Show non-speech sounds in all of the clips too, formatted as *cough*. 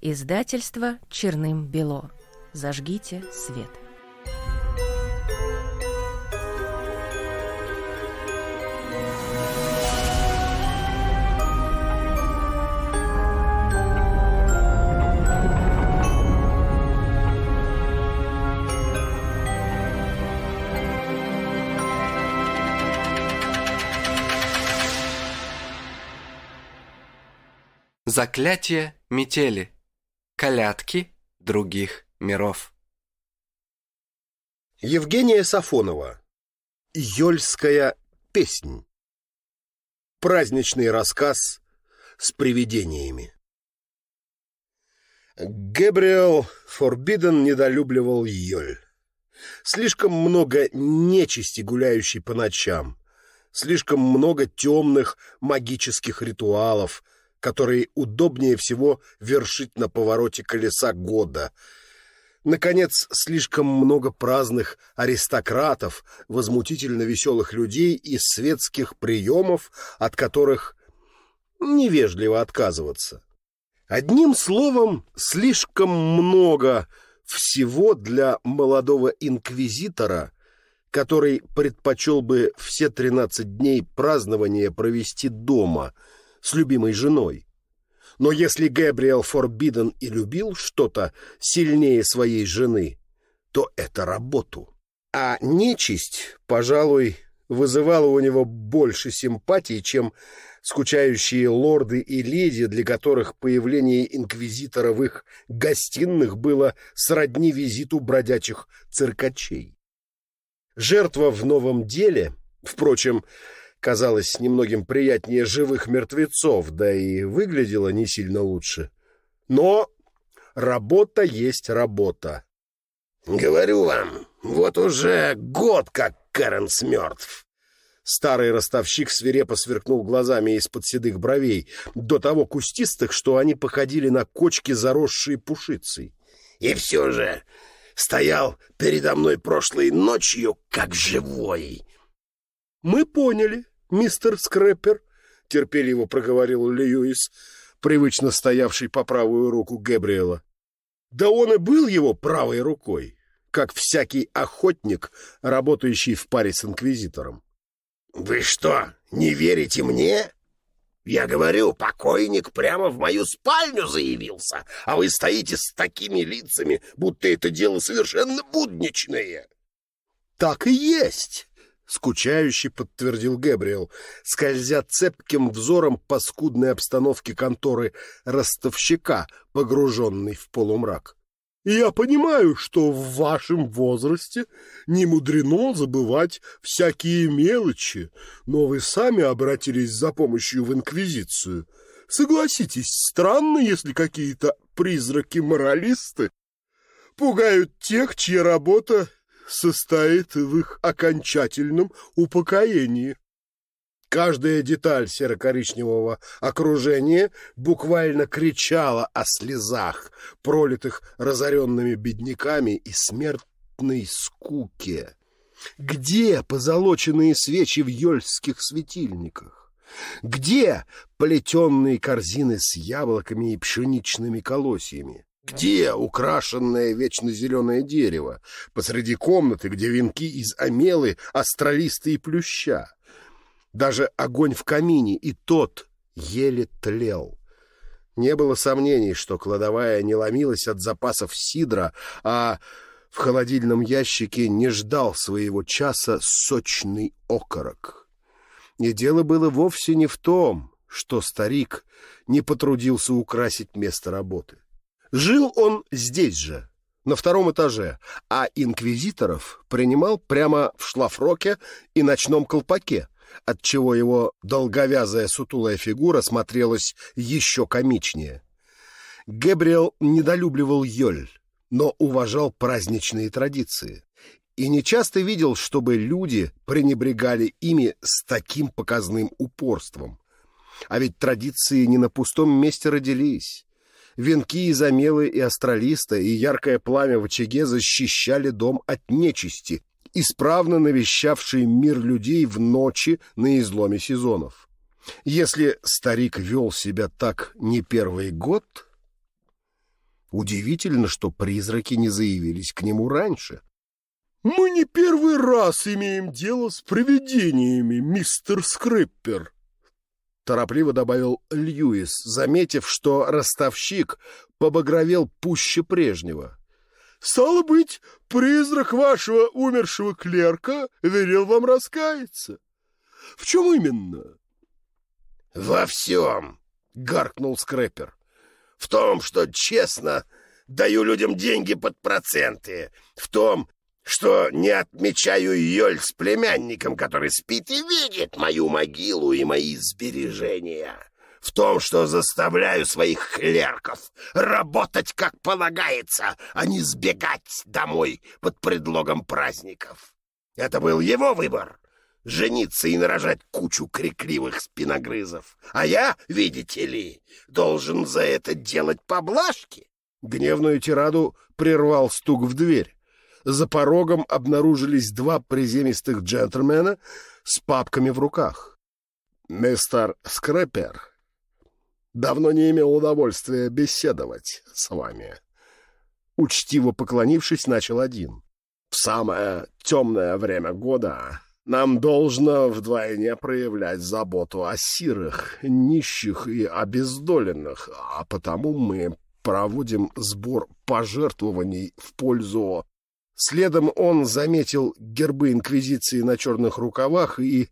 Издательство «Черным-бело». Зажгите свет. Заклятие метели. Колядки других миров. Евгения Сафонова. Йольская песнь. Праздничный рассказ с привидениями. Гэбриэл Форбиден недолюбливал Йоль. Слишком много нечисти, гуляющей по ночам. Слишком много темных магических ритуалов — которые удобнее всего вершить на повороте колеса года. Наконец, слишком много праздных аристократов, возмутительно веселых людей и светских приемов, от которых невежливо отказываться. Одним словом, слишком много всего для молодого инквизитора, который предпочел бы все тринадцать дней празднования провести дома — с любимой женой. Но если Гэбриэл Форбиден и любил что-то сильнее своей жены, то это работу. А нечисть, пожалуй, вызывала у него больше симпатии, чем скучающие лорды и леди, для которых появление инквизитора в их гостиных было сродни визиту бродячих циркачей. Жертва в новом деле, впрочем, казалось немногим приятнее живых мертвецов, да и выглядела не сильно лучше. Но работа есть работа. «Говорю вам, вот уже год как Кэренс мертв». Старый ростовщик свирепо сверкнул глазами из-под седых бровей, до того кустистых, что они походили на кочки, заросшие пушицей. «И все же стоял передо мной прошлой ночью, как живой». «Мы поняли», мистер Скрэппер, — терпеливо проговорил Льюис, привычно стоявший по правую руку Гэбриэла. Да он и был его правой рукой, как всякий охотник, работающий в паре с инквизитором. — Вы что, не верите мне? Я говорю, покойник прямо в мою спальню заявился, а вы стоите с такими лицами, будто это дело совершенно будничное. — Так и есть, скучающе подтвердил Гэбриэл, скользя цепким взором по скудной обстановке конторы ростовщика, погруженный в полумрак. «Я понимаю, что в вашем возрасте не мудрено забывать всякие мелочи, но вы сами обратились за помощью в Инквизицию. Согласитесь, странно, если какие-то призраки-моралисты пугают тех, чья работа состоит в их окончательном упокоении. Каждая деталь серо-коричневого окружения буквально кричала о слезах, пролитых разоренными бедняками и смертной скуке. Где позолоченные свечи в ёльских светильниках? Где плетенные корзины с яблоками и пшеничными колосьями? Где украшенное вечно зеленое дерево? Посреди комнаты, где венки из омелы, астролисты и плюща. Даже огонь в камине и тот еле тлел. Не было сомнений, что кладовая не ломилась от запасов сидра, а в холодильном ящике не ждал своего часа сочный окорок. И дело было вовсе не в том, что старик не потрудился украсить место работы. Жил он здесь же, на втором этаже, а инквизиторов принимал прямо в шлафроке и ночном колпаке, отчего его долговязая сутулая фигура смотрелась еще комичнее. Гэбриэл недолюбливал Йоль, но уважал праздничные традиции и нечасто видел, чтобы люди пренебрегали ими с таким показным упорством. А ведь традиции не на пустом месте родились. Венки из амелы и астролиста и яркое пламя в очаге защищали дом от нечисти, исправно навещавший мир людей в ночи на изломе сезонов. Если старик вел себя так не первый год, Удивительно, что призраки не заявились к нему раньше. «Мы не первый раз имеем дело с привидениями, мистер Скриппер», — торопливо добавил Льюис, заметив, что ростовщик побагровел пуще прежнего. «Стало быть, призрак вашего умершего клерка велел вам раскаяться. В чем именно?» «Во всем», — гаркнул Скрэпер. «В том, что честно даю людям деньги под проценты, в том, что не отмечаю Йоль с племянником, который спит и видит мою могилу и мои сбережения. В том, что заставляю своих клерков работать как полагается, а не сбегать домой под предлогом праздников. Это был его выбор — жениться и нарожать кучу крикливых спиногрызов. А я, видите ли, должен за это делать поблажки. Гневную тираду прервал стук в дверь за порогом обнаружились два приземистых джентльмена с папками в руках. «Мистер Скрэпер, давно не имел удовольствия беседовать с вами». Учтиво поклонившись, начал один. «В самое темное время года нам должно вдвойне проявлять заботу о сирых, нищих и обездоленных, а потому мы проводим сбор пожертвований в пользу Следом он заметил гербы Инквизиции на черных рукавах и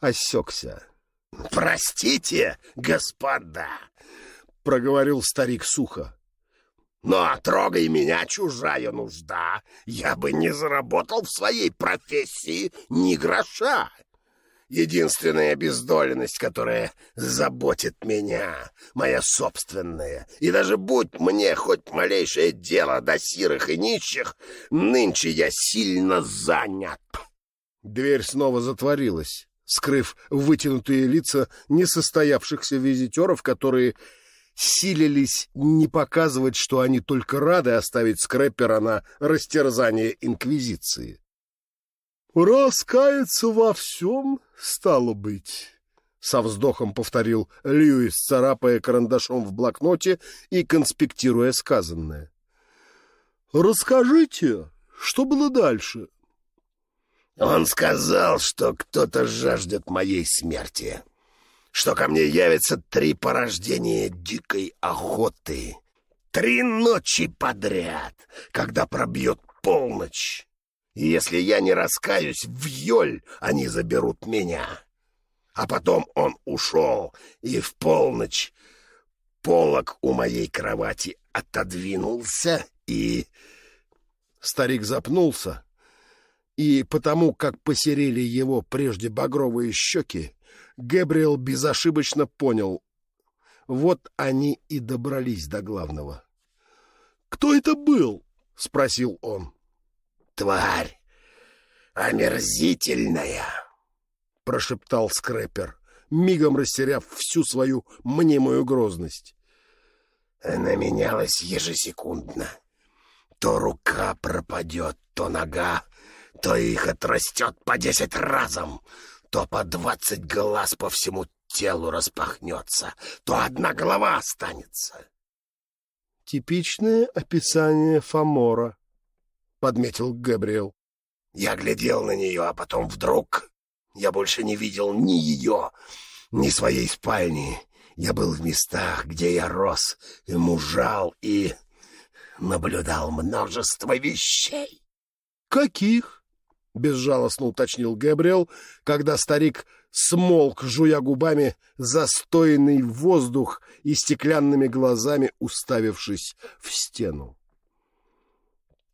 осекся. — Простите, господа, — проговорил старик сухо. — Но трогай меня, чужая нужда, я бы не заработал в своей профессии ни гроша единственная обездоленность, которая заботит меня, моя собственная. И даже будь мне хоть малейшее дело до сирых и нищих, нынче я сильно занят. Дверь снова затворилась, скрыв вытянутые лица несостоявшихся визитеров, которые силились не показывать, что они только рады оставить скрэпера на растерзание Инквизиции. «Раскаяться во всем, стало быть», — со вздохом повторил Льюис, царапая карандашом в блокноте и конспектируя сказанное. «Расскажите, что было дальше?» «Он сказал, что кто-то жаждет моей смерти, что ко мне явятся три порождения дикой охоты, три ночи подряд, когда пробьет полночь». И если я не раскаюсь в Йоль, они заберут меня. А потом он ушел, и в полночь полок у моей кровати отодвинулся, и... Старик запнулся, и потому, как посерели его прежде багровые щеки, Гэбриэл безошибочно понял. Вот они и добрались до главного. «Кто это был?» — спросил он тварь! Омерзительная!» — прошептал скрэпер, мигом растеряв всю свою мнимую грозность. Она менялась ежесекундно. То рука пропадет, то нога, то их отрастет по десять разом, то по двадцать глаз по всему телу распахнется, то одна голова останется. Типичное описание Фомора, — подметил Габриэл. Я глядел на нее, а потом вдруг... Я больше не видел ни ее, ни своей спальни. Я был в местах, где я рос, и мужал, и наблюдал множество вещей. «Каких?» — безжалостно уточнил Габриэл, когда старик смолк, жуя губами застойный воздух и стеклянными глазами уставившись в стену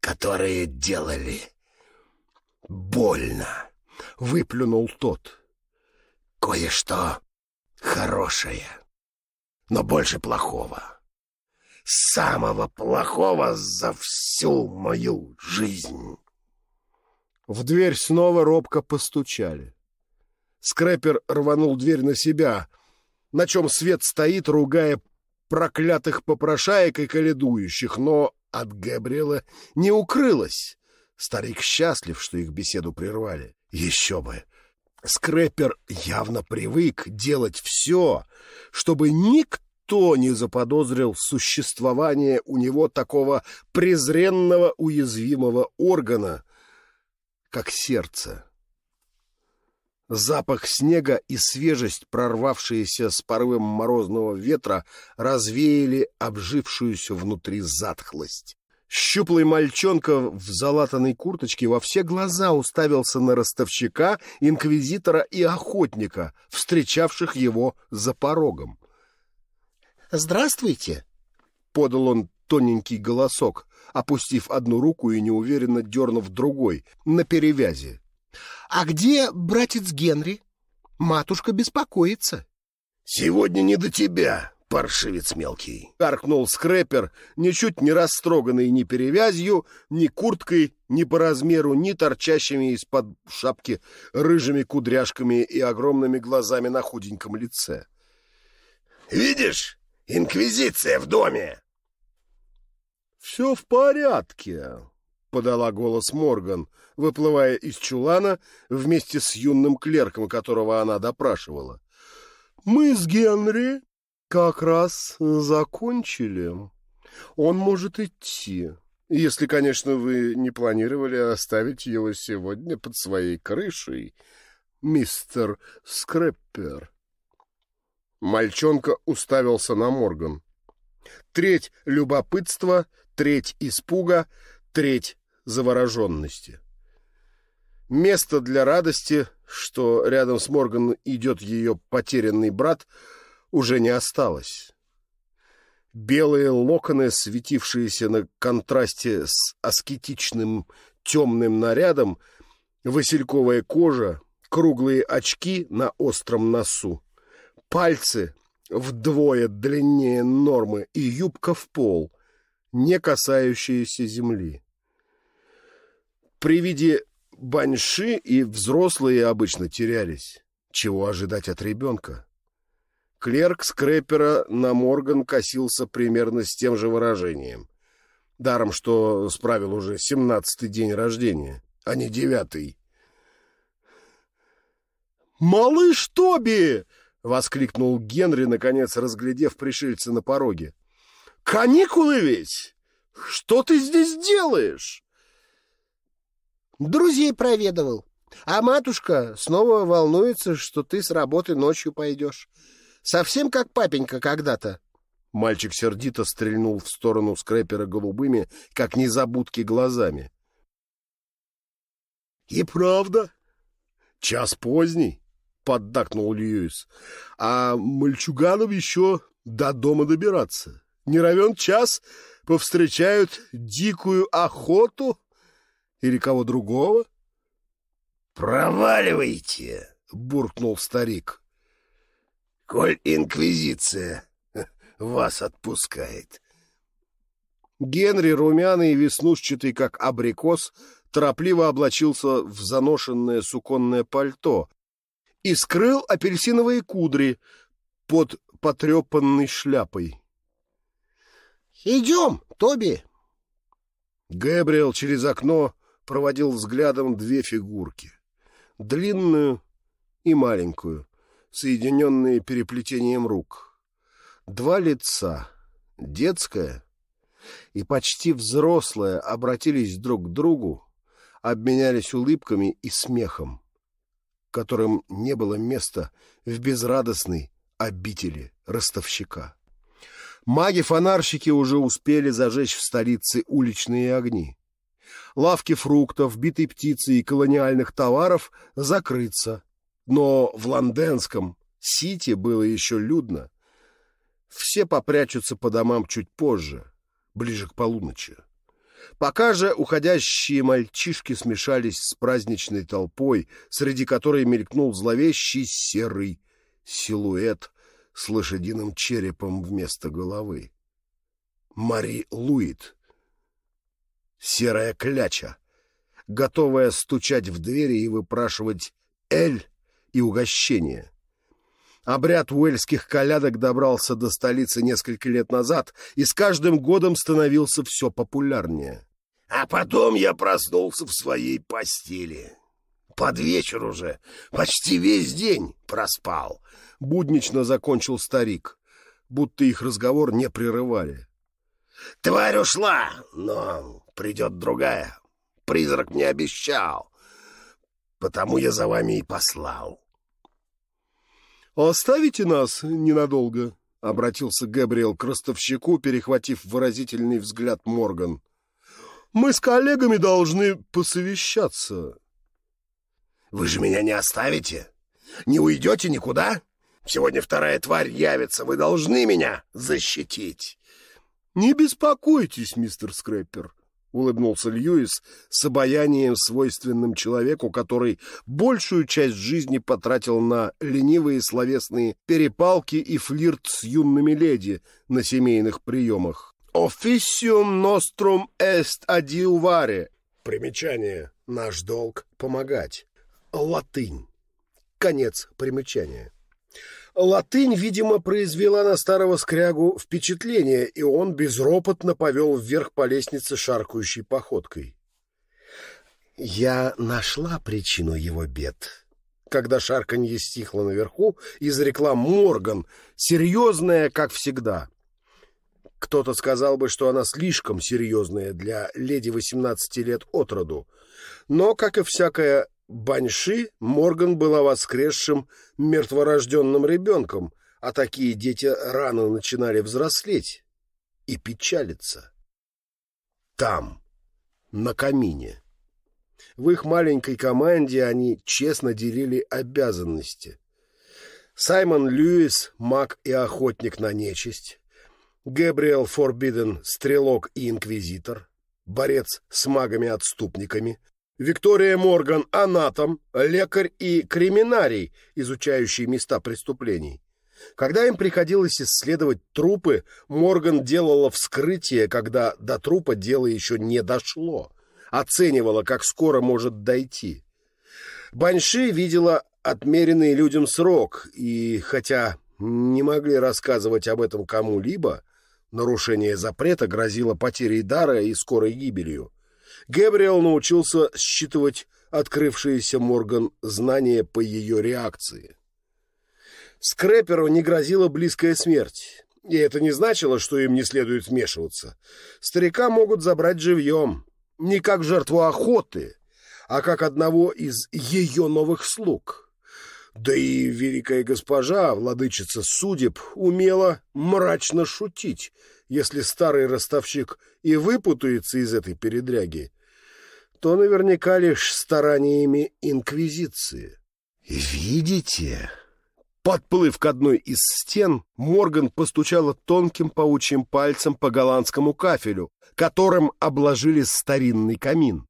которые делали больно, — выплюнул тот. Кое-что хорошее, но больше плохого. Самого плохого за всю мою жизнь. В дверь снова робко постучали. Скрэпер рванул дверь на себя, на чем свет стоит, ругая проклятых попрошаек и каледующих, но от Габриэла не укрылось. Старик счастлив, что их беседу прервали. Еще бы! Скрэпер явно привык делать все, чтобы никто не заподозрил существование у него такого презренного уязвимого органа, как сердце. Запах снега и свежесть, прорвавшиеся с порывом морозного ветра, развеяли обжившуюся внутри затхлость. Щуплый мальчонка в залатанной курточке во все глаза уставился на ростовщика, инквизитора и охотника, встречавших его за порогом. «Здравствуйте!» — подал он тоненький голосок, опустив одну руку и неуверенно дернув другой, на перевязи. «А где братец Генри? Матушка беспокоится». «Сегодня не до тебя, паршивец мелкий!» — каркнул скрепер, ничуть не растроганный ни перевязью, ни курткой, ни по размеру, ни торчащими из-под шапки рыжими кудряшками и огромными глазами на худеньком лице. «Видишь, инквизиция в доме!» «Все в порядке», — подала голос Морган, выплывая из чулана вместе с юным клерком, которого она допрашивала. «Мы с Генри как раз закончили. Он может идти, если, конечно, вы не планировали оставить его сегодня под своей крышей, мистер Скреппер». Мальчонка уставился на Морган. Треть любопытства — треть испуга, треть завороженности. Место для радости, что рядом с Морган идет ее потерянный брат, уже не осталось. Белые локоны, светившиеся на контрасте с аскетичным темным нарядом, васильковая кожа, круглые очки на остром носу, пальцы вдвое длиннее нормы и юбка в пол, не касающиеся земли. При виде баньши и взрослые обычно терялись. Чего ожидать от ребенка? Клерк скрепера на Морган косился примерно с тем же выражением. Даром, что справил уже семнадцатый день рождения, а не девятый. «Малыш Тоби!» — воскликнул Генри, наконец разглядев пришельца на пороге. Каникулы ведь! Что ты здесь делаешь? Друзей проведывал. А матушка снова волнуется, что ты с работы ночью пойдешь. Совсем как папенька когда-то. Мальчик сердито стрельнул в сторону скрепера голубыми, как незабудки, глазами. — И правда? Час поздний, — поддакнул Льюис. — А мальчуганам еще до дома добираться. Не равен час повстречают дикую охоту или кого другого? «Проваливайте!» — буркнул старик. «Коль инквизиция *laughs* вас отпускает». Генри, румяный и веснушчатый, как абрикос, торопливо облачился в заношенное суконное пальто и скрыл апельсиновые кудри под потрепанной шляпой. «Идем, Тоби!» Гэбриэл через окно проводил взглядом две фигурки. Длинную и маленькую, соединенные переплетением рук. Два лица, детское и почти взрослое, обратились друг к другу, обменялись улыбками и смехом, которым не было места в безрадостной обители ростовщика. Маги-фонарщики уже успели зажечь в столице уличные огни. Лавки фруктов, битой птицы и колониальных товаров закрыться. Но в Лонденском Сити было еще людно. Все попрячутся по домам чуть позже, ближе к полуночи. Пока же уходящие мальчишки смешались с праздничной толпой, среди которой мелькнул зловещий серый силуэт с лошадиным черепом вместо головы. Мари Луит. Серая кляча, готовая стучать в двери и выпрашивать «эль» и угощение. Обряд уэльских колядок добрался до столицы несколько лет назад и с каждым годом становился все популярнее. А потом я проснулся в своей постели. Под вечер уже, почти весь день проспал. Буднично закончил старик. будто их разговор не прерывали. «Тварь ушла, но придет другая. Призрак мне обещал, потому я за вами и послал». «Оставите нас ненадолго», — обратился Габриэл к ростовщику, перехватив выразительный взгляд Морган. «Мы с коллегами должны посовещаться». «Вы же меня не оставите? Не уйдете никуда? Сегодня вторая тварь явится, вы должны меня защитить». «Не беспокойтесь, мистер Скрэппер», — улыбнулся Льюис с обаянием, свойственным человеку, который большую часть жизни потратил на ленивые словесные перепалки и флирт с юными леди на семейных приемах. «Officium nostrum est adiuvare». Примечание. Наш долг — помогать. Латынь. Конец примечания. Латынь, видимо, произвела на старого скрягу впечатление, и он безропотно повел вверх по лестнице шаркающей походкой. «Я нашла причину его бед». Когда шарканье стихло наверху, изрекла Морган, серьезная, как всегда. Кто-то сказал бы, что она слишком серьезная для леди восемнадцати лет от роду. Но, как и всякая Баньши Морган была воскресшим мертворожденным ребенком, а такие дети рано начинали взрослеть и печалиться. Там, на камине. В их маленькой команде они честно делили обязанности. Саймон Льюис, маг и охотник на нечисть. Гэбриэл Форбиден, стрелок и инквизитор. Борец с магами-отступниками. Виктория Морган – анатом, лекарь и криминарий, изучающий места преступлений. Когда им приходилось исследовать трупы, Морган делала вскрытие, когда до трупа дело еще не дошло. Оценивала, как скоро может дойти. Баньши видела отмеренный людям срок, и хотя не могли рассказывать об этом кому-либо, нарушение запрета грозило потерей дара и скорой гибелью. Гэбриэл научился считывать открывшиеся Морган знания по ее реакции. Скрэперу не грозила близкая смерть, и это не значило, что им не следует вмешиваться. Старика могут забрать живьем, не как жертву охоты, а как одного из ее новых слуг. Да и великая госпожа, владычица судеб, умела мрачно шутить, если старый ростовщик и выпутается из этой передряги, то наверняка лишь стараниями Инквизиции. «Видите?» Подплыв к одной из стен, Морган постучала тонким паучьим пальцем по голландскому кафелю, которым обложили старинный камин.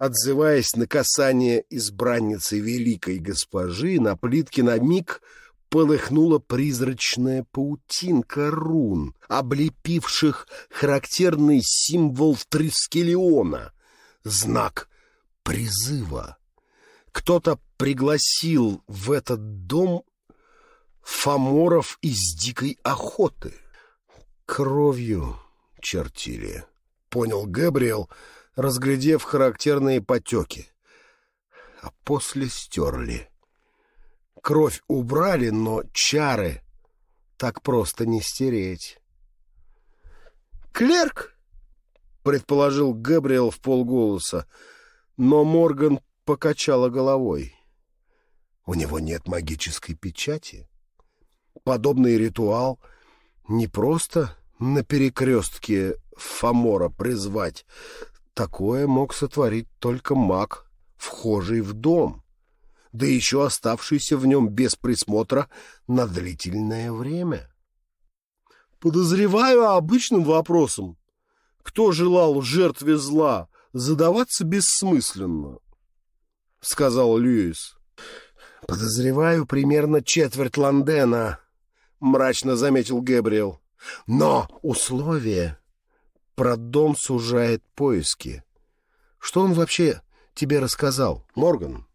Отзываясь на касание избранницы великой госпожи, на плитке на миг полыхнула призрачная паутинка рун, облепивших характерный символ Трискелиона, знак призыва. Кто-то пригласил в этот дом фаморов из дикой охоты. Кровью чертили, понял Габриэл, разглядев характерные потеки. А после стерли. Кровь убрали, но чары так просто не стереть. «Клерк!» — предположил Габриэл в полголоса, но Морган покачала головой. У него нет магической печати. Подобный ритуал не просто на перекрестке Фомора призвать. Такое мог сотворить только маг, вхожий в дом да еще оставшийся в нем без присмотра на длительное время. Подозреваю обычным вопросом, кто желал жертве зла, задаваться бессмысленно, — сказал Льюис. — Подозреваю примерно четверть Ландена, — мрачно заметил Гэбриэл. — Но условие про дом сужает поиски. Что он вообще тебе рассказал, Морган?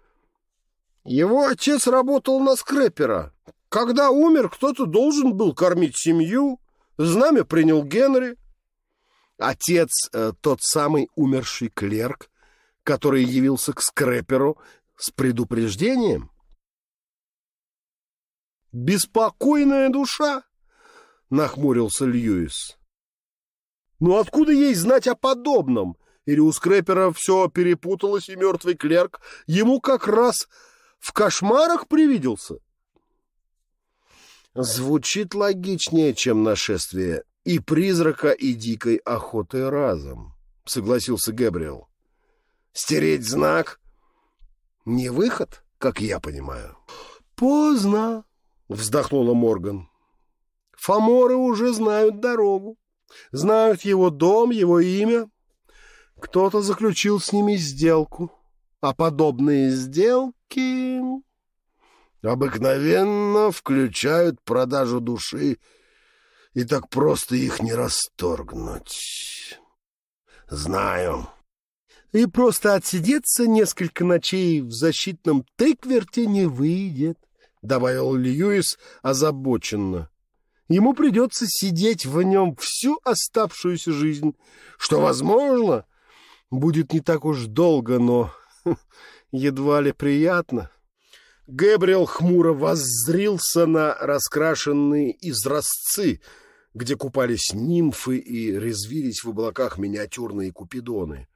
— его отец работал на скрепера. Когда умер, кто-то должен был кормить семью. Знамя принял Генри. Отец э, — тот самый умерший клерк, который явился к скреперу с предупреждением. Беспокойная душа? Нахмурился Льюис. Ну откуда ей знать о подобном? Или у Скрэпера все перепуталось, и мертвый клерк ему как раз в кошмарах привиделся? Звучит логичнее, чем нашествие и призрака, и дикой охоты разом, согласился Гэбриэл. Стереть знак — не выход, как я понимаю. Поздно, вздохнула Морган. Фаморы уже знают дорогу, знают его дом, его имя. Кто-то заключил с ними сделку, а подобные сделки обыкновенно включают продажу души, и так просто их не расторгнуть. Знаю. И просто отсидеться несколько ночей в защитном тыкверте не выйдет, — добавил Льюис озабоченно. Ему придется сидеть в нем всю оставшуюся жизнь, что, возможно, будет не так уж долго, но *laughs* едва ли приятно. Гэбриэл хмуро воззрился на раскрашенные изразцы, где купались нимфы и резвились в облаках миниатюрные купидоны.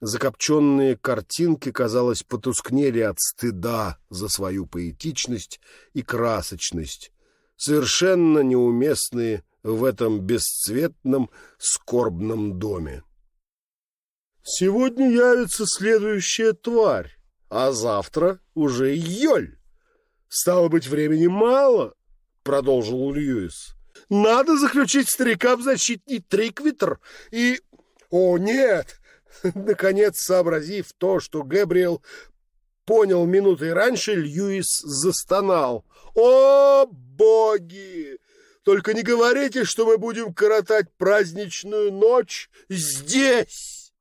Закопченные картинки, казалось, потускнели от стыда за свою поэтичность и красочность, совершенно неуместные в этом бесцветном скорбном доме. «Сегодня явится следующая тварь», а завтра уже Йоль. Стало быть, времени мало, — продолжил Льюис. Надо заключить старика в защитный триквитер и... О, нет! *laughs* Наконец, сообразив то, что Гэбриэл понял минутой раньше, Льюис застонал. О, боги! Только не говорите, что мы будем коротать праздничную ночь здесь!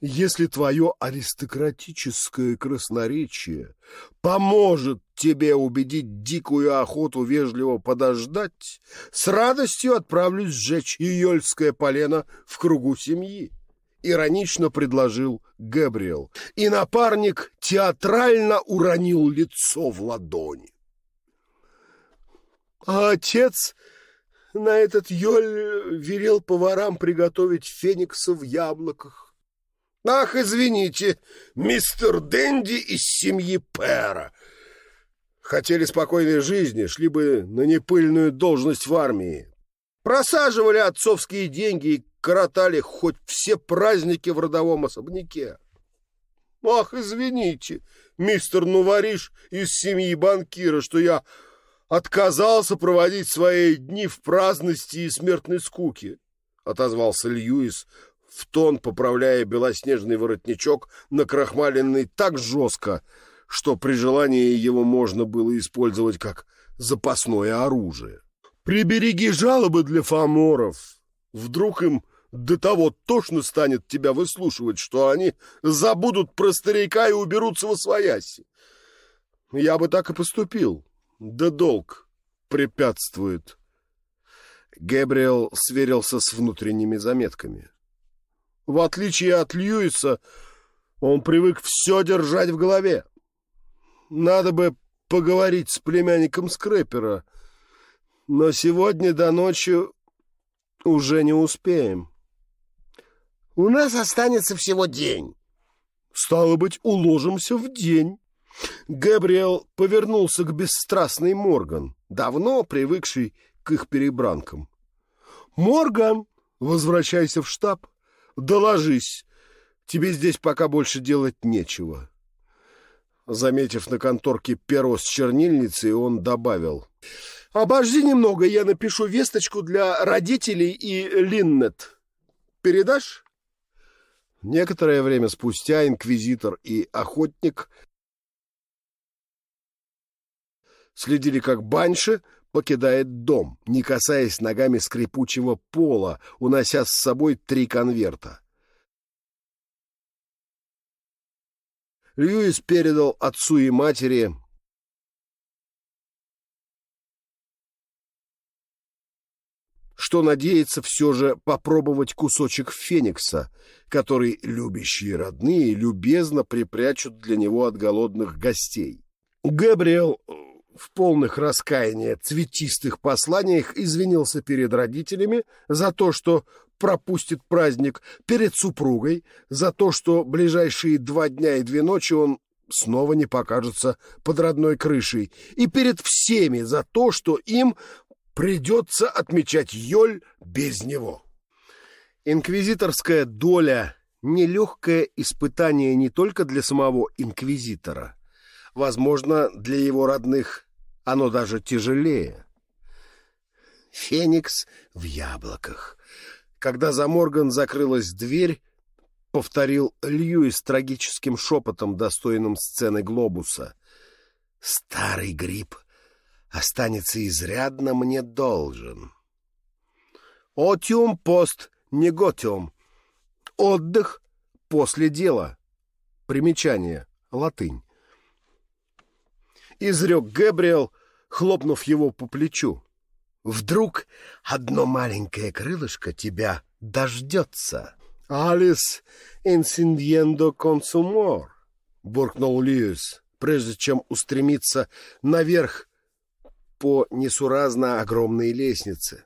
Если твое аристократическое красноречие поможет тебе убедить дикую охоту вежливо подождать, с радостью отправлюсь сжечь июльское полено в кругу семьи. Иронично предложил Габриэл, и напарник театрально уронил лицо в ладони. А отец на этот ёль велел поварам приготовить феникса в яблоках Ах, извините, мистер Дэнди из семьи Пэра. Хотели спокойной жизни, шли бы на непыльную должность в армии. Просаживали отцовские деньги и коротали хоть все праздники в родовом особняке. Ах, извините, мистер Нувариш из семьи банкира, что я отказался проводить свои дни в праздности и смертной скуке, — отозвался Льюис, в тон поправляя белоснежный воротничок, накрахмаленный так жестко, что при желании его можно было использовать как запасное оружие. «Прибереги жалобы для фаморов. Вдруг им до того тошно станет тебя выслушивать, что они забудут про старика и уберутся во свояси. Я бы так и поступил. Да долг препятствует». Гэбриэл сверился с внутренними заметками. В отличие от Льюиса, он привык все держать в голове. Надо бы поговорить с племянником Скрэпера, но сегодня до ночи уже не успеем. У нас останется всего день. Стало быть, уложимся в день. Габриэл повернулся к бесстрастной Морган, давно привыкшей к их перебранкам. «Морган, возвращайся в штаб. Доложись. Тебе здесь пока больше делать нечего. Заметив на конторке перо с чернильницей, он добавил. «Обожди немного, я напишу весточку для родителей и Линнет. Передашь?» Некоторое время спустя инквизитор и охотник следили, как Банши покидает дом, не касаясь ногами скрипучего пола, унося с собой три конверта. Льюис передал отцу и матери что надеется все же попробовать кусочек феникса, который любящие родные любезно припрячут для него от голодных гостей. Габриэл в полных раскаяния цветистых посланиях извинился перед родителями за то, что пропустит праздник, перед супругой за то, что ближайшие два дня и две ночи он снова не покажется под родной крышей, и перед всеми за то, что им придется отмечать Йоль без него. Инквизиторская доля — нелегкое испытание не только для самого инквизитора. Возможно, для его родных оно даже тяжелее. Феникс в яблоках. Когда за Морган закрылась дверь, повторил Льюис трагическим шепотом, достойным сцены глобуса. «Старый гриб останется изрядно мне должен». «Отиум пост неготиум» — отдых после дела. Примечание. Латынь. Изрек Гэбриэл, хлопнув его по плечу. «Вдруг одно маленькое крылышко тебя дождется?» «Алис инсиндьендо консумор», — буркнул Льюис, прежде чем устремиться наверх по несуразно огромной лестнице.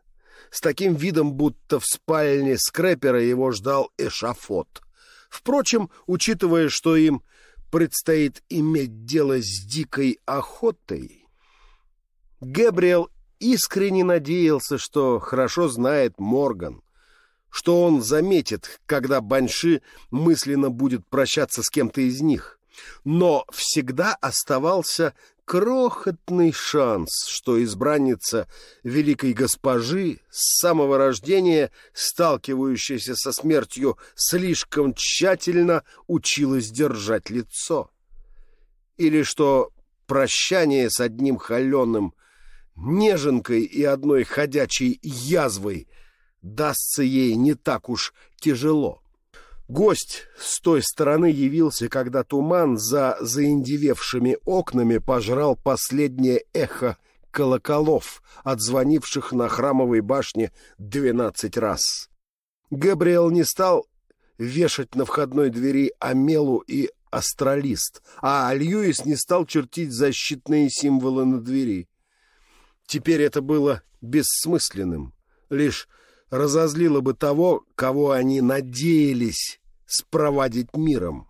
С таким видом, будто в спальне скрэпера его ждал эшафот. Впрочем, учитывая, что им предстоит иметь дело с дикой охотой, Гэбриэл искренне надеялся, что хорошо знает Морган, что он заметит, когда Банши мысленно будет прощаться с кем-то из них. Но всегда оставался крохотный шанс, что избранница великой госпожи, с самого рождения сталкивающаяся со смертью, слишком тщательно училась держать лицо. Или что прощание с одним холеным, неженкой и одной ходячей язвой дастся ей не так уж тяжело. Гость с той стороны явился, когда туман за заиндевевшими окнами пожрал последнее эхо колоколов, отзвонивших на храмовой башне двенадцать раз. Габриэл не стал вешать на входной двери амелу и астралист, а Льюис не стал чертить защитные символы на двери. Теперь это было бессмысленным, лишь разозлило бы того, кого они надеялись спровадить миром.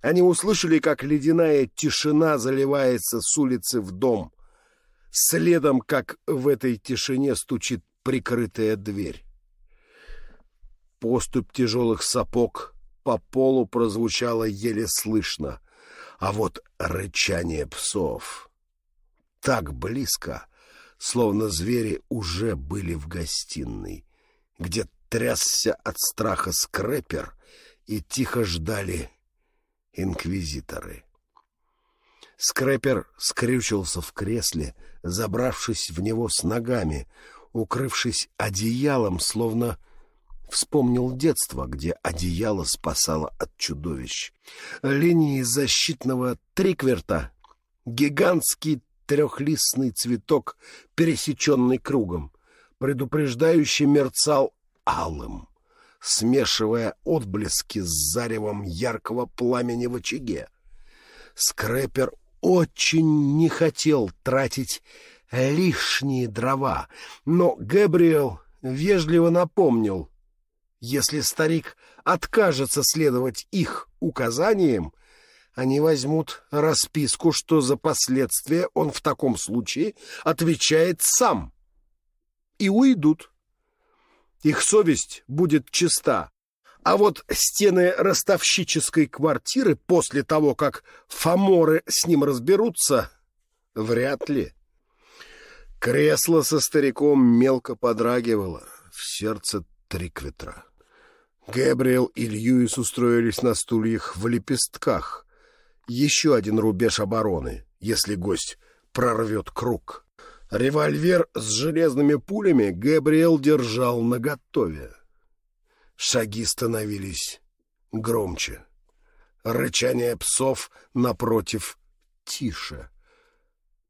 Они услышали, как ледяная тишина заливается с улицы в дом, следом, как в этой тишине стучит прикрытая дверь. Поступь тяжелых сапог по полу прозвучало еле слышно, а вот рычание псов так близко, словно звери уже были в гостиной, где трясся от страха скрепер и тихо ждали инквизиторы. Скрепер скрючился в кресле, забравшись в него с ногами, укрывшись одеялом, словно вспомнил детство, где одеяло спасало от чудовищ. Линии защитного трикверта, гигантский трехлистный цветок, пересеченный кругом, предупреждающий мерцал алым смешивая отблески с заревом яркого пламени в очаге. Скрэпер очень не хотел тратить лишние дрова, но Гэбриэл вежливо напомнил, если старик откажется следовать их указаниям, они возьмут расписку, что за последствия он в таком случае отвечает сам, и уйдут их совесть будет чиста. А вот стены ростовщической квартиры после того, как фаморы с ним разберутся, вряд ли. Кресло со стариком мелко подрагивало в сердце Трикветра. Гэбриэл и Льюис устроились на стульях в лепестках. Еще один рубеж обороны, если гость прорвет круг. Револьвер с железными пулями Габриэл держал наготове. Шаги становились громче. Рычание псов напротив тише.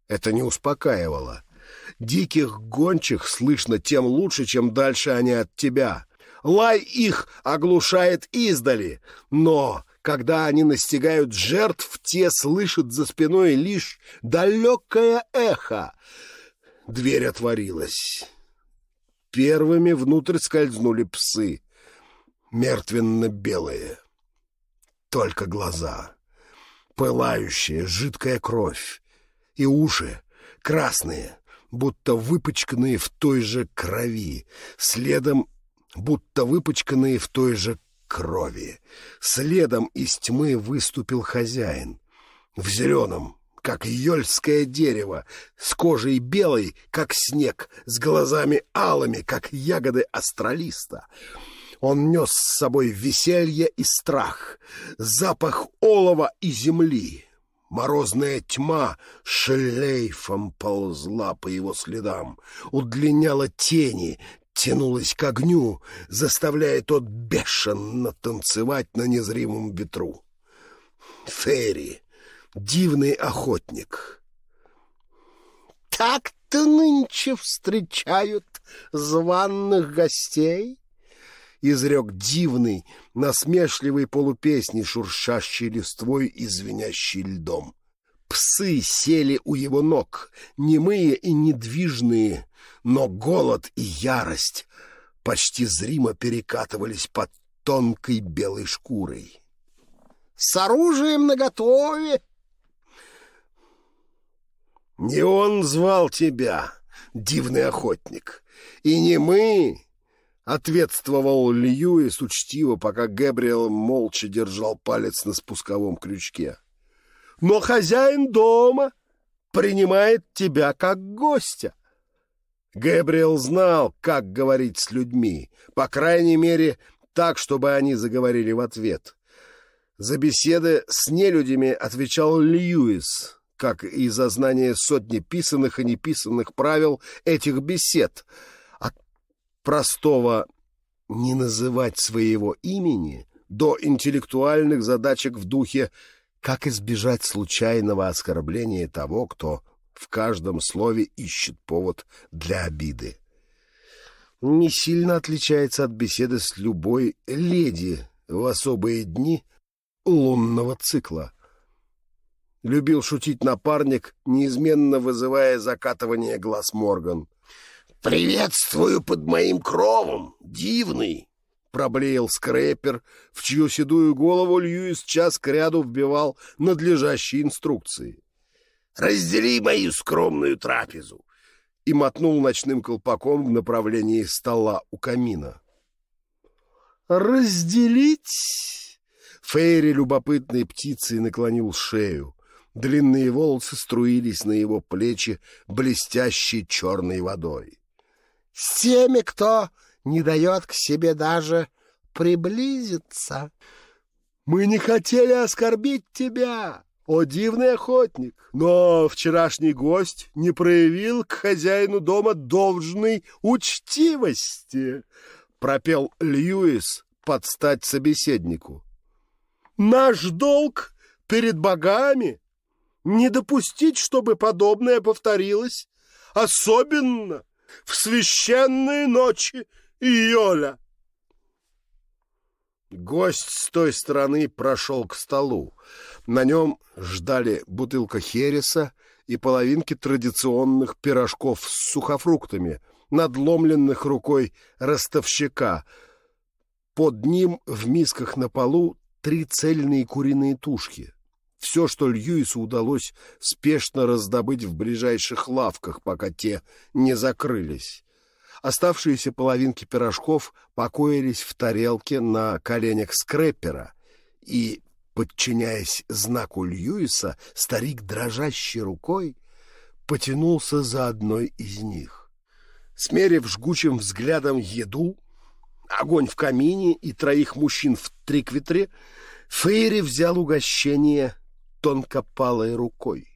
Это не успокаивало. Диких гончих слышно тем лучше, чем дальше они от тебя. Лай их оглушает издали, но Когда они настигают жертв, те слышат за спиной лишь далекое эхо. Дверь отворилась. Первыми внутрь скользнули псы, мертвенно-белые. Только глаза, пылающая жидкая кровь, и уши красные, будто выпачканные в той же крови, следом будто выпачканные в той же крови. Следом из тьмы выступил хозяин. В зеленом, как ёльское дерево, с кожей белой, как снег, с глазами алыми, как ягоды астралиста. Он нес с собой веселье и страх, запах олова и земли. Морозная тьма шлейфом ползла по его следам, удлиняла тени, тянулась к огню, заставляя тот бешено танцевать на незримом ветру. Ферри, дивный охотник. «Так-то нынче встречают званных гостей?» — изрек дивный, насмешливый полупесни, шуршащий листвой и звенящий льдом. Псы сели у его ног, немые и недвижные, но голод и ярость почти зримо перекатывались под тонкой белой шкурой. «С оружием наготове!» «Не он звал тебя, дивный охотник, и не мы!» Ответствовал Льюис учтиво, пока Гэбриэл молча держал палец на спусковом крючке. «Но хозяин дома принимает тебя как гостя. Гэбриэл знал, как говорить с людьми, по крайней мере, так, чтобы они заговорили в ответ. За беседы с нелюдями отвечал Льюис, как и за знание сотни писанных и неписанных правил этих бесед. От простого «не называть своего имени» до интеллектуальных задачек в духе «как избежать случайного оскорбления того, кто в каждом слове ищет повод для обиды. Не сильно отличается от беседы с любой леди в особые дни лунного цикла. Любил шутить напарник, неизменно вызывая закатывание глаз Морган. «Приветствую под моим кровом, дивный!» — проблеял скрепер, в чью седую голову Льюис час кряду вбивал надлежащие инструкции раздели мою скромную трапезу!» и мотнул ночным колпаком в направлении стола у камина. «Разделить?» Фейри любопытной птицей наклонил шею. Длинные волосы струились на его плечи блестящей черной водой. «С теми, кто не дает к себе даже приблизиться. Мы не хотели оскорбить тебя!» «О, дивный охотник! Но вчерашний гость не проявил к хозяину дома должной учтивости!» — пропел Льюис под стать собеседнику. «Наш долг перед богами — не допустить, чтобы подобное повторилось, особенно в священные ночи Йоля!» Гость с той стороны прошел к столу. На нем ждали бутылка хереса и половинки традиционных пирожков с сухофруктами, надломленных рукой ростовщика. Под ним в мисках на полу три цельные куриные тушки. Все, что Льюису удалось спешно раздобыть в ближайших лавках, пока те не закрылись. Оставшиеся половинки пирожков покоились в тарелке на коленях скреппера, и, подчиняясь знаку Льюиса, старик дрожащей рукой потянулся за одной из них. Смерив жгучим взглядом еду, огонь в камине и троих мужчин в трикветре, Фейри взял угощение тонкопалой рукой.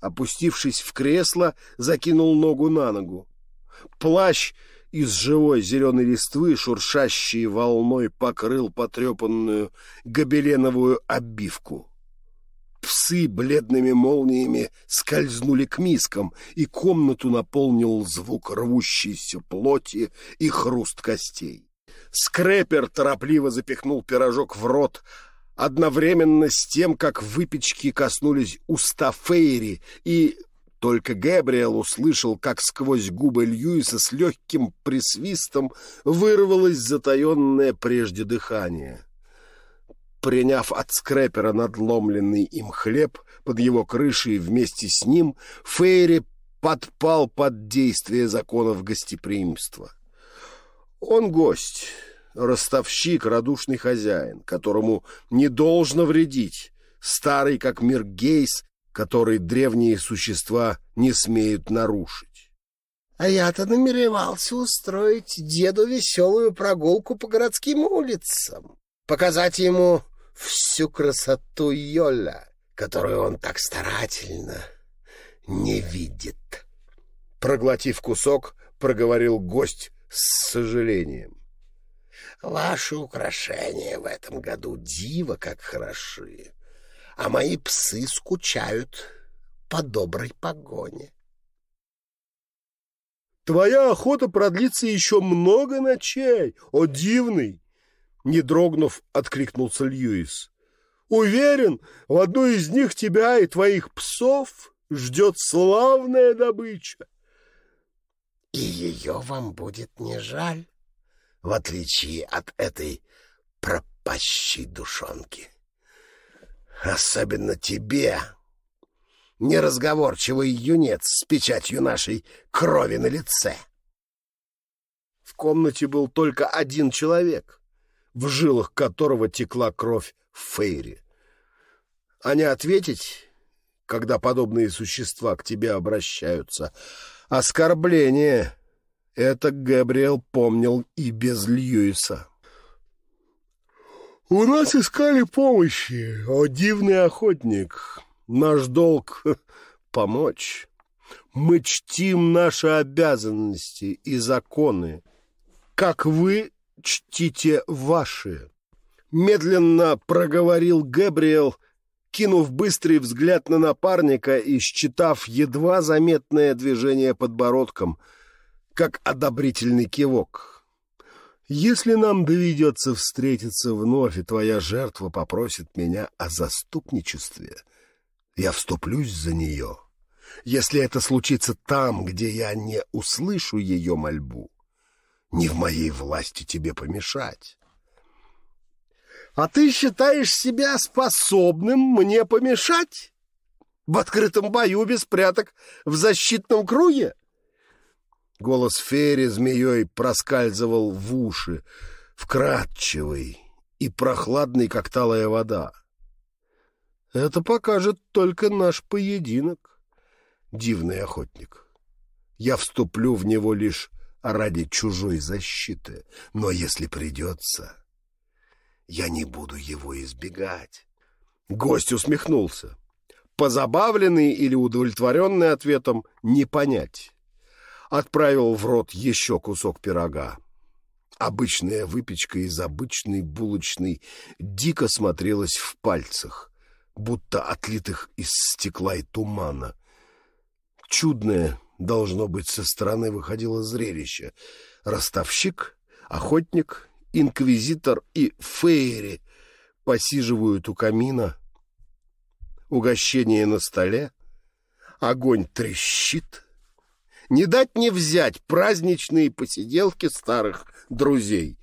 Опустившись в кресло, закинул ногу на ногу. Плащ из живой зеленой листвы, шуршащей волной, покрыл потрепанную гобеленовую обивку. Псы бледными молниями скользнули к мискам, и комнату наполнил звук рвущейся плоти и хруст костей. Скрепер торопливо запихнул пирожок в рот одновременно с тем, как выпечки коснулись уста Фейри, и только Гэбриэл услышал, как сквозь губы Льюиса с легким присвистом вырвалось затаенное прежде дыхание. Приняв от скрепера надломленный им хлеб под его крышей вместе с ним, Фейри подпал под действие законов гостеприимства. Он гость, ростовщик, радушный хозяин, которому не должно вредить, старый как мир Гейс, который древние существа не смеют нарушить. А я-то намеревался устроить деду веселую прогулку по городским улицам, показать ему всю красоту Йоля, которую он так старательно не видит. Проглотив кусок, проговорил гость с сожалением. Ваши украшения в этом году диво как хороши, а мои псы скучают по доброй погоне. Твоя охота продлится еще много ночей, о дивный! Не дрогнув, откликнулся Льюис. Уверен, в одной из них тебя и твоих псов ждет славная добыча. И ее вам будет не жаль, в отличие от этой пропащей душонки. Особенно тебе, неразговорчивый юнец с печатью нашей крови на лице. В комнате был только один человек, в жилах которого текла кровь Фейри. А не ответить, когда подобные существа к тебе обращаются — Оскорбление. Это Габриэл помнил и без Льюиса. «У нас искали помощи, о дивный охотник. Наш долг — помочь. Мы чтим наши обязанности и законы, как вы чтите ваши». Медленно проговорил Габриэл, кинув быстрый взгляд на напарника и считав едва заметное движение подбородком, как одобрительный кивок. «Если нам доведется встретиться вновь, и твоя жертва попросит меня о заступничестве, я вступлюсь за нее. Если это случится там, где я не услышу ее мольбу, не в моей власти тебе помешать». А ты считаешь себя способным мне помешать? В открытом бою без пряток в защитном круге? Голос Ферри змеей проскальзывал в уши, вкрадчивый и прохладный, как талая вода. Это покажет только наш поединок, дивный охотник. Я вступлю в него лишь ради чужой защиты, но если придется, я не буду его избегать. Гость усмехнулся. Позабавленный или удовлетворенный ответом не понять. Отправил в рот еще кусок пирога. Обычная выпечка из обычной булочной дико смотрелась в пальцах, будто отлитых из стекла и тумана. Чудное, должно быть, со стороны выходило зрелище. Ростовщик, охотник инквизитор и фейри посиживают у камина, угощение на столе, огонь трещит. Не дать не взять праздничные посиделки старых друзей.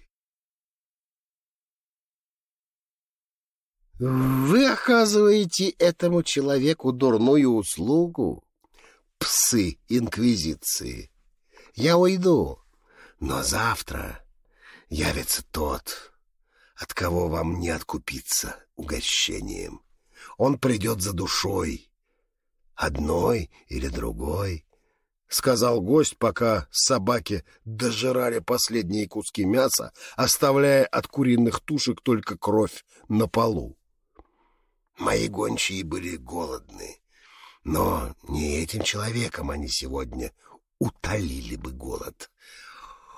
Вы оказываете этому человеку дурную услугу, псы Инквизиции. Я уйду, но завтра явится тот, от кого вам не откупиться угощением. Он придет за душой, одной или другой, — сказал гость, пока собаки дожирали последние куски мяса, оставляя от куриных тушек только кровь на полу. Мои гончие были голодны, но не этим человеком они сегодня утолили бы голод.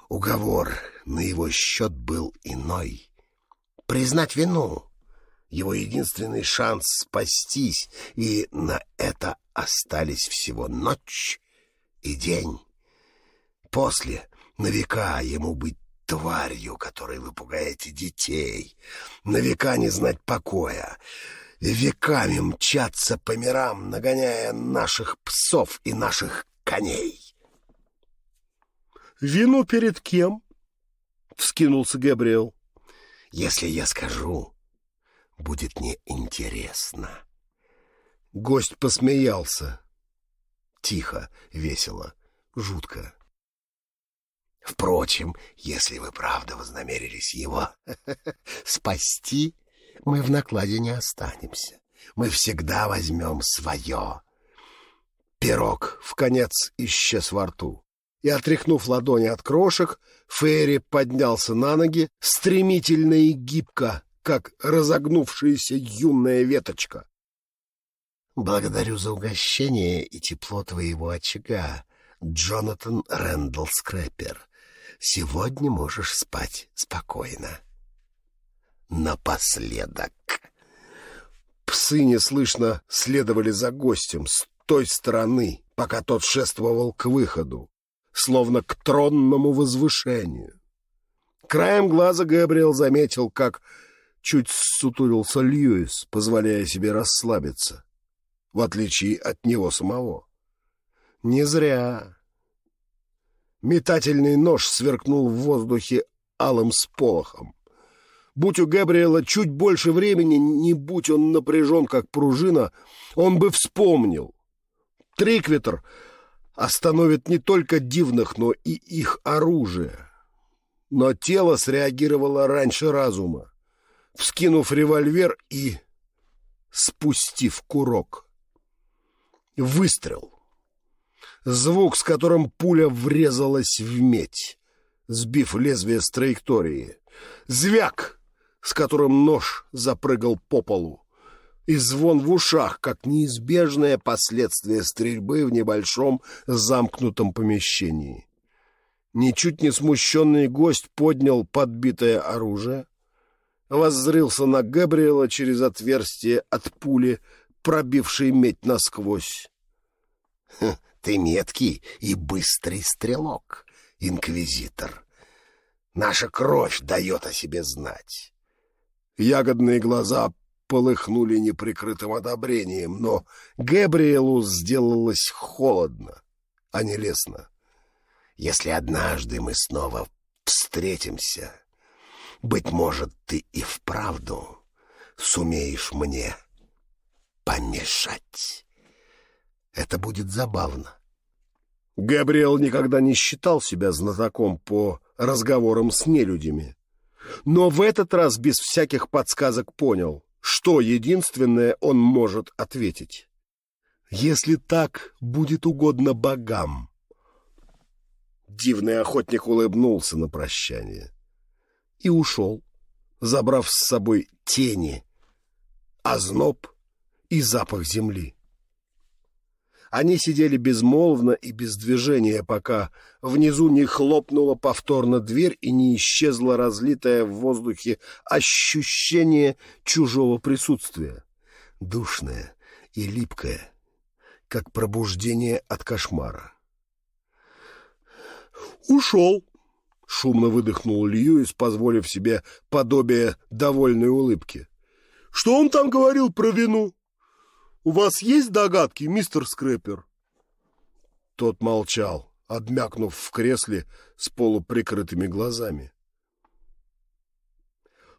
Уговор на его счет был иной. Признать вину — его единственный шанс спастись, и на это остались всего ночь и день. После, на века, ему быть тварью, которой вы пугаете детей, на века не знать покоя, веками мчаться по мирам, нагоняя наших псов и наших коней. «Вину перед кем?» — вскинулся Габриэл. «Если я скажу, будет неинтересно». Гость посмеялся. Тихо, весело, жутко. Впрочем, если вы правда вознамерились его *laughs* спасти, мы в накладе не останемся. Мы всегда возьмем свое. Пирог в конец исчез во рту. И, отряхнув ладони от крошек, Ферри поднялся на ноги, стремительно и гибко, как разогнувшаяся юная веточка. «Благодарю за угощение и тепло твоего очага, Джонатан Рэндалл Скрэпер. Сегодня можешь спать спокойно». Напоследок. Псы неслышно следовали за гостем с той стороны, пока тот шествовал к выходу, словно к тронному возвышению. Краем глаза Габриэл заметил, как чуть сутулился Льюис, позволяя себе расслабиться, в отличие от него самого. Не зря. Метательный нож сверкнул в воздухе алым сполохом. Будь у Габриэла чуть больше времени, не будь он напряжен, как пружина, он бы вспомнил. Триквитер остановит не только дивных, но и их оружие. Но тело среагировало раньше разума, вскинув револьвер и спустив курок. Выстрел. Звук, с которым пуля врезалась в медь, сбив лезвие с траектории. Звяк! с которым нож запрыгал по полу, и звон в ушах, как неизбежное последствие стрельбы в небольшом замкнутом помещении. Ничуть не смущенный гость поднял подбитое оружие, воззрился на Габриэла через отверстие от пули, пробившей медь насквозь. «Хм, — Ты меткий и быстрый стрелок, инквизитор. Наша кровь дает о себе знать. Ягодные глаза полыхнули неприкрытым одобрением, но Габриэлу сделалось холодно, а не лестно. «Если однажды мы снова встретимся, быть может, ты и вправду сумеешь мне помешать. Это будет забавно». Габриэл никогда не считал себя знатоком по разговорам с нелюдями. Но в этот раз без всяких подсказок понял, что единственное он может ответить. «Если так будет угодно богам». Дивный охотник улыбнулся на прощание и ушел, забрав с собой тени, озноб и запах земли. Они сидели безмолвно и без движения, пока внизу не хлопнула повторно дверь и не исчезло разлитое в воздухе ощущение чужого присутствия. Душное и липкое, как пробуждение от кошмара. «Ушел!» — шумно выдохнул Льюис, позволив себе подобие довольной улыбки. «Что он там говорил про вину?» У вас есть догадки, мистер Скрэпер?» Тот молчал, обмякнув в кресле с полуприкрытыми глазами.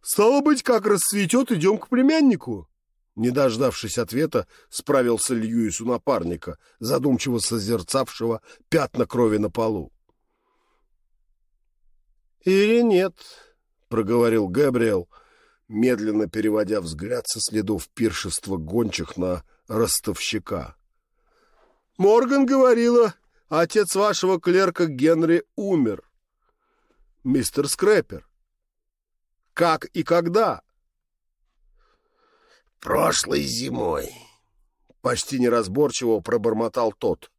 «Стало быть, как расцветет, идем к племяннику!» Не дождавшись ответа, справился Льюис у напарника, задумчиво созерцавшего пятна крови на полу. «Или нет?» — проговорил Габриэл, медленно переводя взгляд со следов пиршества гончих на ростовщика. «Морган говорила, отец вашего клерка Генри умер. Мистер Скрэпер. Как и когда?» «Прошлой зимой», — почти неразборчиво пробормотал тот.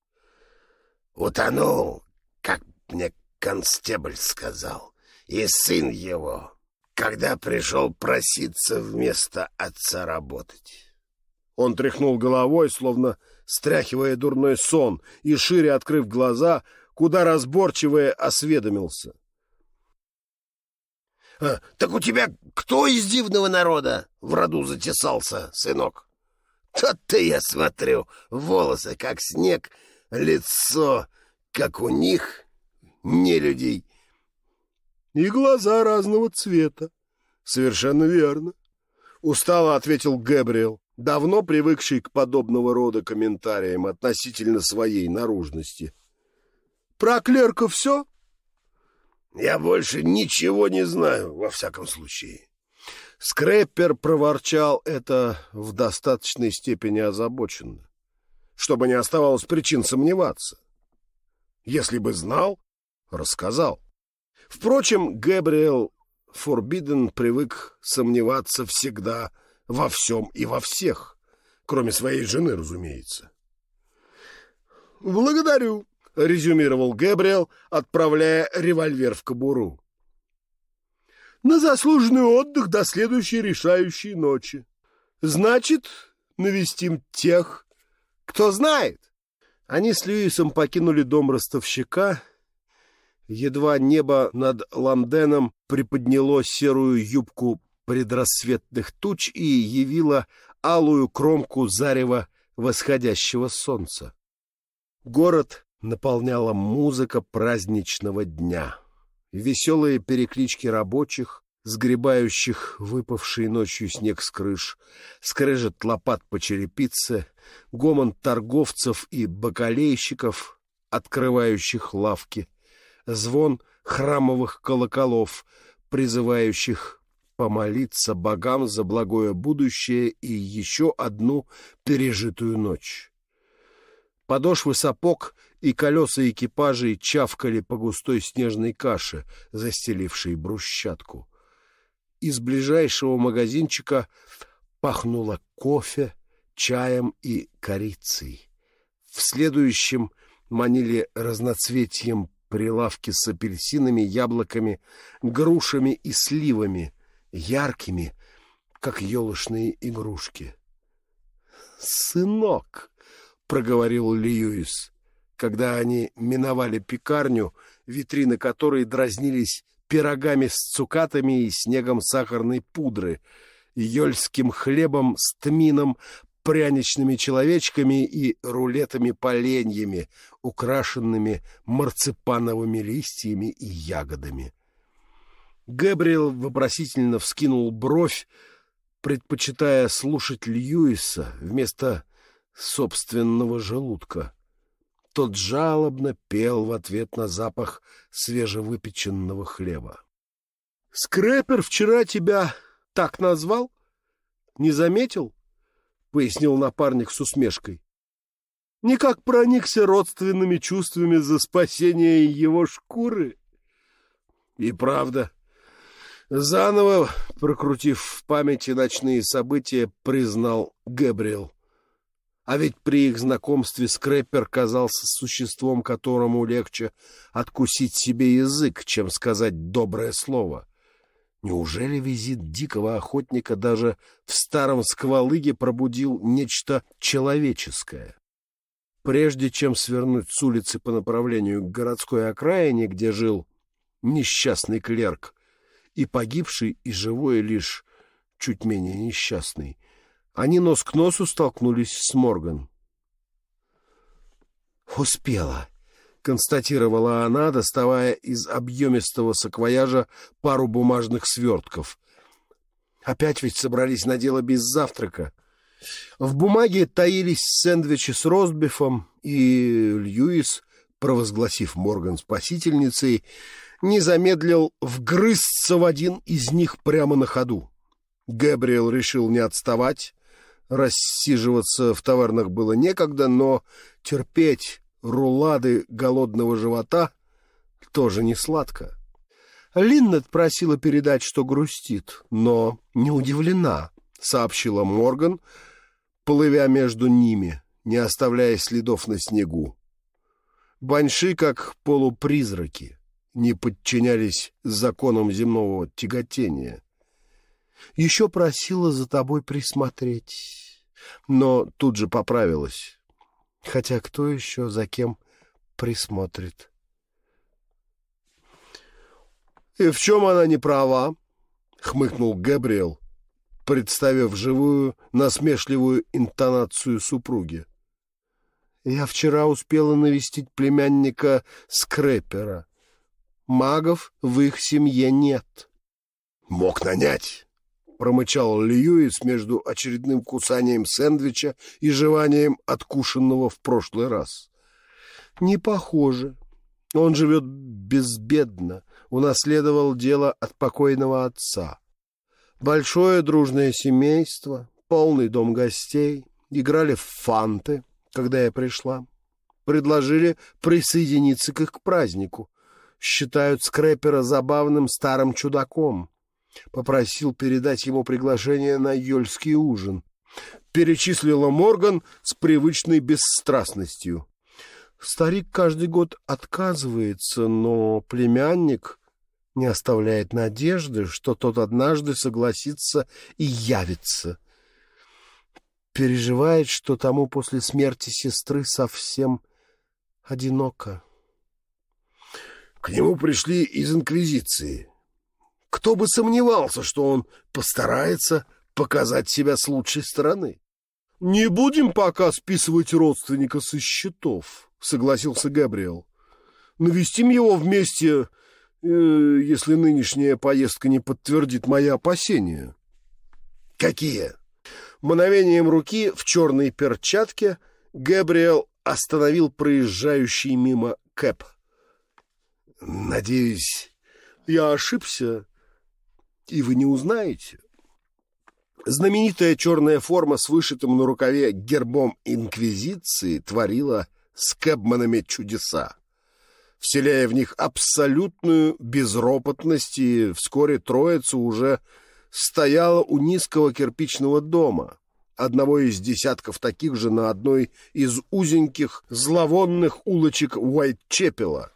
«Утонул, как мне констебль сказал, и сын его, когда пришел проситься вместо отца работать». Он тряхнул головой, словно стряхивая дурной сон, и, шире открыв глаза, куда разборчивее осведомился. А, так у тебя кто из дивного народа в роду затесался, сынок? Тот-то я смотрю, волосы как снег, лицо как у них, не людей. И глаза разного цвета. Совершенно верно. Устало ответил Гэбриэл, давно привыкший к подобного рода комментариям относительно своей наружности. Про клерка все? Я больше ничего не знаю, во всяком случае. Скрэппер проворчал это в достаточной степени озабоченно, чтобы не оставалось причин сомневаться. Если бы знал, рассказал. Впрочем, Гэбриэл Форбиден привык сомневаться всегда во всем и во всех, кроме своей жены, разумеется. «Благодарю», — резюмировал Гэбриэл, отправляя револьвер в кобуру. «На заслуженный отдых до следующей решающей ночи. Значит, навестим тех, кто знает». Они с Льюисом покинули дом ростовщика. Едва небо над Ланденом приподняло серую юбку предрассветных туч и явило алую кромку зарева восходящего солнца. Город наполняла музыка праздничного дня. Веселые переклички рабочих, сгребающих выпавший ночью снег с крыш, скрежет лопат по черепице, гомон торговцев и бакалейщиков, открывающих лавки, звон храмовых колоколов, призывающих помолиться богам за благое будущее и еще одну пережитую ночь. Подошвы сапог и колеса экипажей чавкали по густой снежной каше, застелившей брусчатку. Из ближайшего магазинчика пахнуло кофе, чаем и корицей. В следующем манили разноцветием прилавки с апельсинами, яблоками, грушами и сливами, яркими, как елочные игрушки. «Сынок!» — проговорил Льюис, когда они миновали пекарню, витрины которой дразнились пирогами с цукатами и снегом сахарной пудры, ёльским хлебом с тмином, пряничными человечками и рулетами-поленьями, украшенными марципановыми листьями и ягодами. Гэбриэл вопросительно вскинул бровь, предпочитая слушать Льюиса вместо собственного желудка. Тот жалобно пел в ответ на запах свежевыпеченного хлеба. — Скрэпер вчера тебя так назвал? Не заметил? — пояснил напарник с усмешкой. — Никак проникся родственными чувствами за спасение его шкуры. И правда, заново, прокрутив в памяти ночные события, признал Гэбриэл. А ведь при их знакомстве Скрэппер казался существом, которому легче откусить себе язык, чем сказать доброе слово. Неужели визит дикого охотника даже в старом сквалыге пробудил нечто человеческое? Прежде чем свернуть с улицы по направлению к городской окраине, где жил несчастный клерк, и погибший, и живой лишь чуть менее несчастный, они нос к носу столкнулись с Морган. «Успела», — констатировала она, доставая из объемистого саквояжа пару бумажных свертков. Опять ведь собрались на дело без завтрака. В бумаге таились сэндвичи с ростбифом, и Льюис, провозгласив Морган спасительницей, не замедлил вгрызться в один из них прямо на ходу. Гэбриэл решил не отставать, Рассиживаться в товарных было некогда, но терпеть рулады голодного живота тоже не сладко. Линнет просила передать, что грустит, но не удивлена, сообщила Морган, плывя между ними, не оставляя следов на снегу. Баньши, как полупризраки, не подчинялись законам земного тяготения. Еще просила за тобой присмотреть, но тут же поправилась. Хотя кто еще за кем присмотрит? — И в чем она не права? хмыкнул Габриэл, представив живую, насмешливую интонацию супруги. Я вчера успела навестить племянника Скрепера. Магов в их семье нет. Мог нанять, промычал Льюис между очередным кусанием сэндвича и жеванием откушенного в прошлый раз. Не похоже. Он живет безбедно, унаследовал дело от покойного отца. Большое дружное семейство, полный дом гостей, играли в фанты, когда я пришла. Предложили присоединиться к их празднику. Считают скрепера забавным старым чудаком. Попросил передать ему приглашение на ёльский ужин. Перечислила Морган с привычной бесстрастностью. Старик каждый год отказывается, но племянник не оставляет надежды, что тот однажды согласится и явится. Переживает, что тому после смерти сестры совсем одиноко. К нему пришли из Инквизиции. Кто бы сомневался, что он постарается показать себя с лучшей стороны. «Не будем пока списывать родственника со счетов», — согласился Габриэл. «Навестим его вместе Э, если нынешняя поездка не подтвердит мои опасения. Какие? Мановением руки в черной перчатке Габриэл остановил проезжающий мимо Кэп. Надеюсь, я ошибся, и вы не узнаете. Знаменитая черная форма с вышитым на рукаве гербом Инквизиции творила с Кэбманами чудеса вселяя в них абсолютную безропотность, и вскоре троица уже стояла у низкого кирпичного дома, одного из десятков таких же на одной из узеньких зловонных улочек Уайтчепела.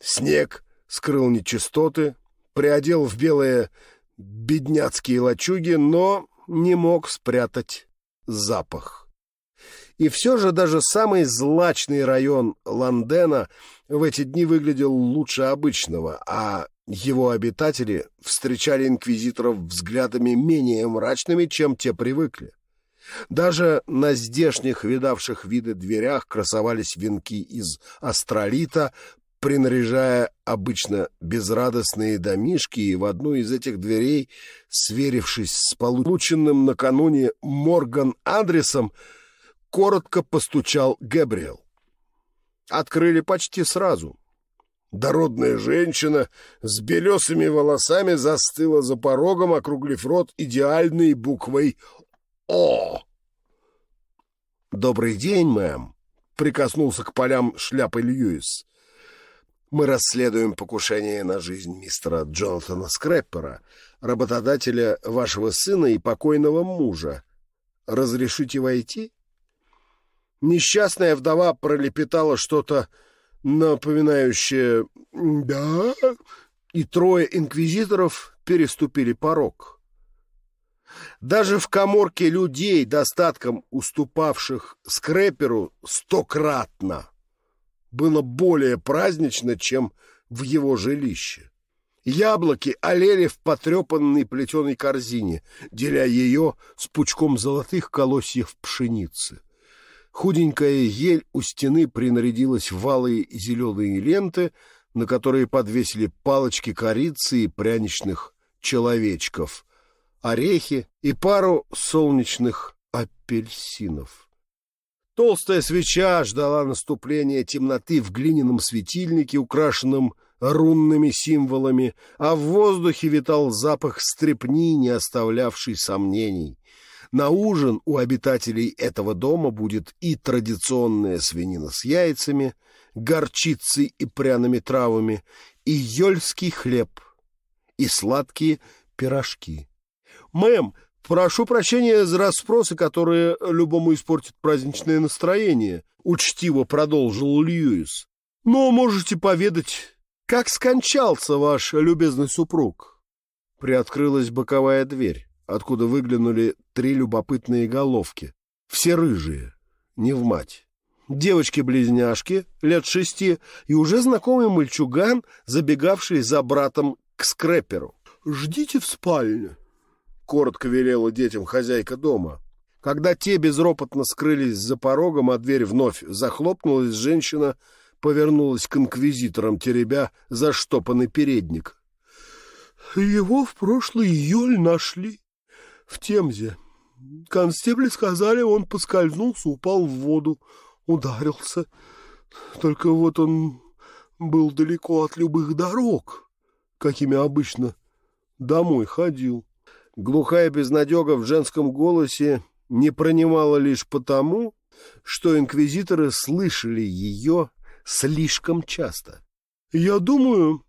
Снег скрыл нечистоты, приодел в белые бедняцкие лачуги, но не мог спрятать запах. И все же даже самый злачный район Ландена в эти дни выглядел лучше обычного, а его обитатели встречали инквизиторов взглядами менее мрачными, чем те привыкли. Даже на здешних видавших виды дверях красовались венки из астролита, принаряжая обычно безрадостные домишки, и в одну из этих дверей, сверившись с полученным накануне Морган адресом, коротко постучал Габриэл. Открыли почти сразу. Дородная женщина с белесыми волосами застыла за порогом, округлив рот идеальной буквой «О». «Добрый день, мэм», — прикоснулся к полям шляпы Льюис. «Мы расследуем покушение на жизнь мистера Джонатана Скрэппера, работодателя вашего сына и покойного мужа. Разрешите войти?» Несчастная вдова пролепетала что-то напоминающее «да», и трое инквизиторов переступили порог. Даже в коморке людей, достатком уступавших скрэперу стократно, было более празднично, чем в его жилище. Яблоки олели в потрепанной плетеной корзине, деля ее с пучком золотых колосьев пшеницы. Худенькая ель у стены принарядилась в валые зеленые ленты, на которые подвесили палочки корицы и пряничных человечков, орехи и пару солнечных апельсинов. Толстая свеча ждала наступления темноты в глиняном светильнике, украшенном рунными символами, а в воздухе витал запах стрепни, не оставлявший сомнений. На ужин у обитателей этого дома будет и традиционная свинина с яйцами, горчицей и пряными травами, и ёльский хлеб, и сладкие пирожки. «Мэм, прошу прощения за расспросы, которые любому испортят праздничное настроение», — учтиво продолжил Льюис. «Но можете поведать, как скончался ваш любезный супруг?» Приоткрылась боковая дверь откуда выглянули три любопытные головки. Все рыжие, не в мать. Девочки-близняшки, лет шести, и уже знакомый мальчуган, забегавший за братом к скрэперу. ждите в спальне», — коротко велела детям хозяйка дома. Когда те безропотно скрылись за порогом, а дверь вновь захлопнулась, женщина повернулась к инквизиторам, теребя заштопанный передник. «Его в прошлый июль нашли в Темзе. Констебли сказали, он поскользнулся, упал в воду, ударился. Только вот он был далеко от любых дорог, какими обычно домой ходил. Глухая безнадега в женском голосе не пронимала лишь потому, что инквизиторы слышали ее слишком часто. «Я думаю,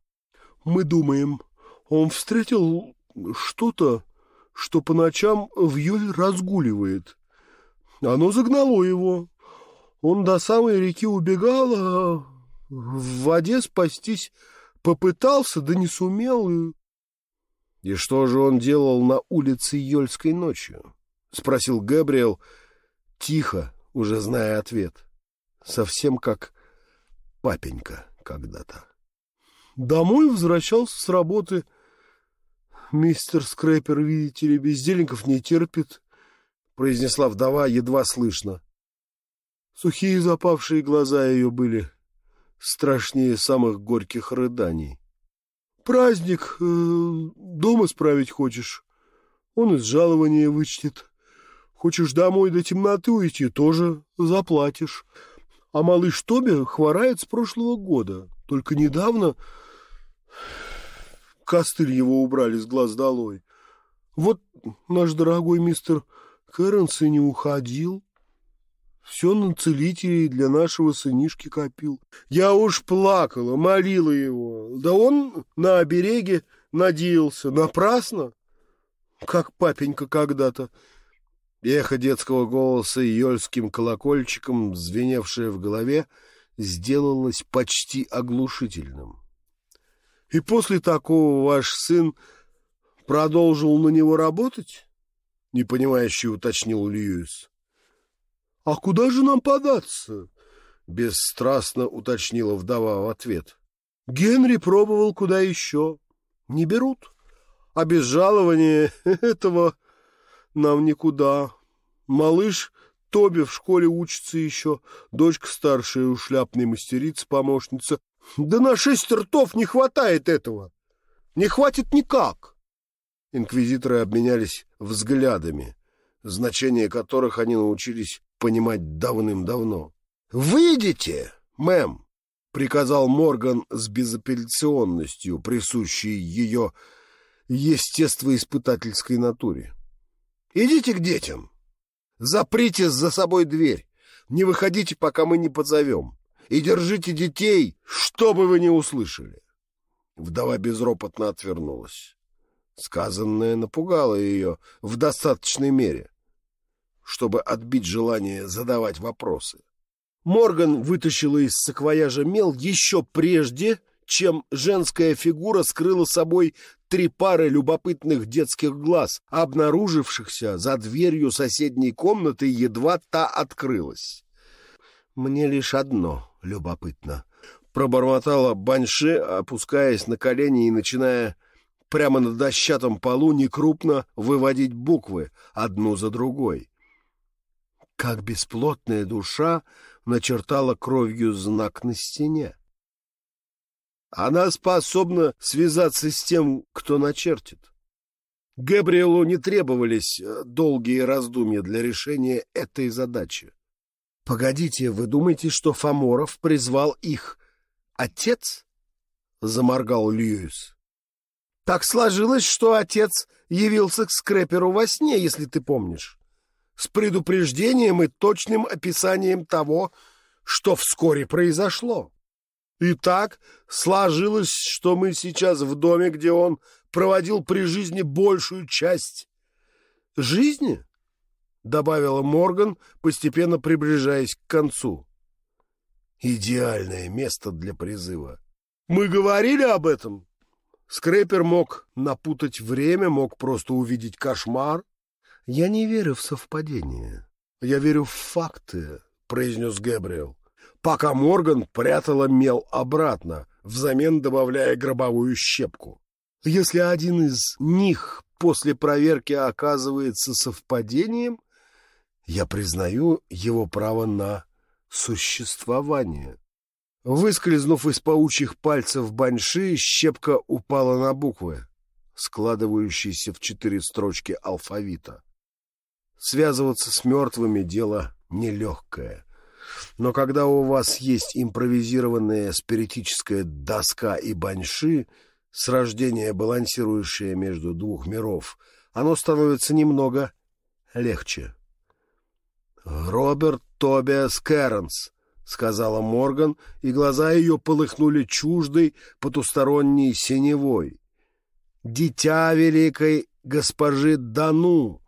мы думаем, он встретил что-то, что по ночам в Юль разгуливает. Оно загнало его. Он до самой реки убегал, а в воде спастись попытался, да не сумел. И... — И что же он делал на улице Йольской ночью? — спросил Габриэл, тихо, уже зная ответ. Совсем как папенька когда-то. Домой возвращался с работы. Мистер Скрэпер, видите ли, бездельников не терпит, — произнесла вдова едва слышно. Сухие запавшие глаза ее были страшнее самых горьких рыданий. Праздник э, дома справить хочешь? Он из жалования вычтет. Хочешь домой до темноты уйти, тоже заплатишь. А малыш Тоби хворает с прошлого года. Только недавно костыль его убрали с глаз долой. Вот наш дорогой мистер Кэрренс и не уходил. Все на целителей для нашего сынишки копил. Я уж плакала, молила его. Да он на обереге надеялся. Напрасно, как папенька когда-то. Эхо детского голоса йольским колокольчиком, звеневшее в голове, сделалось почти оглушительным. И после такого ваш сын продолжил на него работать? Непонимающе уточнил Льюис. «А куда же нам податься?» — бесстрастно уточнила вдова в ответ. «Генри пробовал куда еще. Не берут. А без жалования *laughs* этого нам никуда. Малыш Тоби в школе учится еще, дочка старшая у шляпной мастерицы помощница. Да на шесть ртов не хватает этого. Не хватит никак. Инквизиторы обменялись взглядами, значение которых они научились понимать давным-давно. «Выйдите, мэм!» — приказал Морган с безапелляционностью, присущей ее естествоиспытательской натуре. «Идите к детям. Заприте за собой дверь. Не выходите, пока мы не позовем. И держите детей, что бы вы ни услышали». Вдова безропотно отвернулась. Сказанное напугало ее в достаточной мере чтобы отбить желание задавать вопросы. Морган вытащила из саквояжа мел еще прежде, чем женская фигура скрыла собой три пары любопытных детских глаз, обнаружившихся за дверью соседней комнаты, едва та открылась. «Мне лишь одно любопытно», — пробормотала Банши, опускаясь на колени и начиная прямо на дощатом полу некрупно выводить буквы одну за другой как бесплотная душа начертала кровью знак на стене. Она способна связаться с тем, кто начертит. Габриэлу не требовались э, долгие раздумья для решения этой задачи. — Погодите, вы думаете, что Фоморов призвал их отец? — заморгал Льюис. — Так сложилось, что отец явился к скрэперу во сне, если ты помнишь с предупреждением и точным описанием того, что вскоре произошло. И так сложилось, что мы сейчас в доме, где он проводил при жизни большую часть жизни, добавила Морган, постепенно приближаясь к концу. Идеальное место для призыва. Мы говорили об этом. Скрепер мог напутать время, мог просто увидеть кошмар, «Я не верю в совпадение. Я верю в факты», — произнес Гэбриэл, пока Морган прятала мел обратно, взамен добавляя гробовую щепку. Если один из них после проверки оказывается совпадением, я признаю его право на существование. Выскользнув из паучьих пальцев баньши, щепка упала на буквы, складывающиеся в четыре строчки алфавита. Связываться с мертвыми — дело нелегкое. Но когда у вас есть импровизированная спиритическая доска и баньши, с рождения балансирующая между двух миров, оно становится немного легче. Роберт Тобиас Кэрнс —— сказала Морган, и глаза ее полыхнули чуждой потусторонней синевой. «Дитя великой госпожи Дану,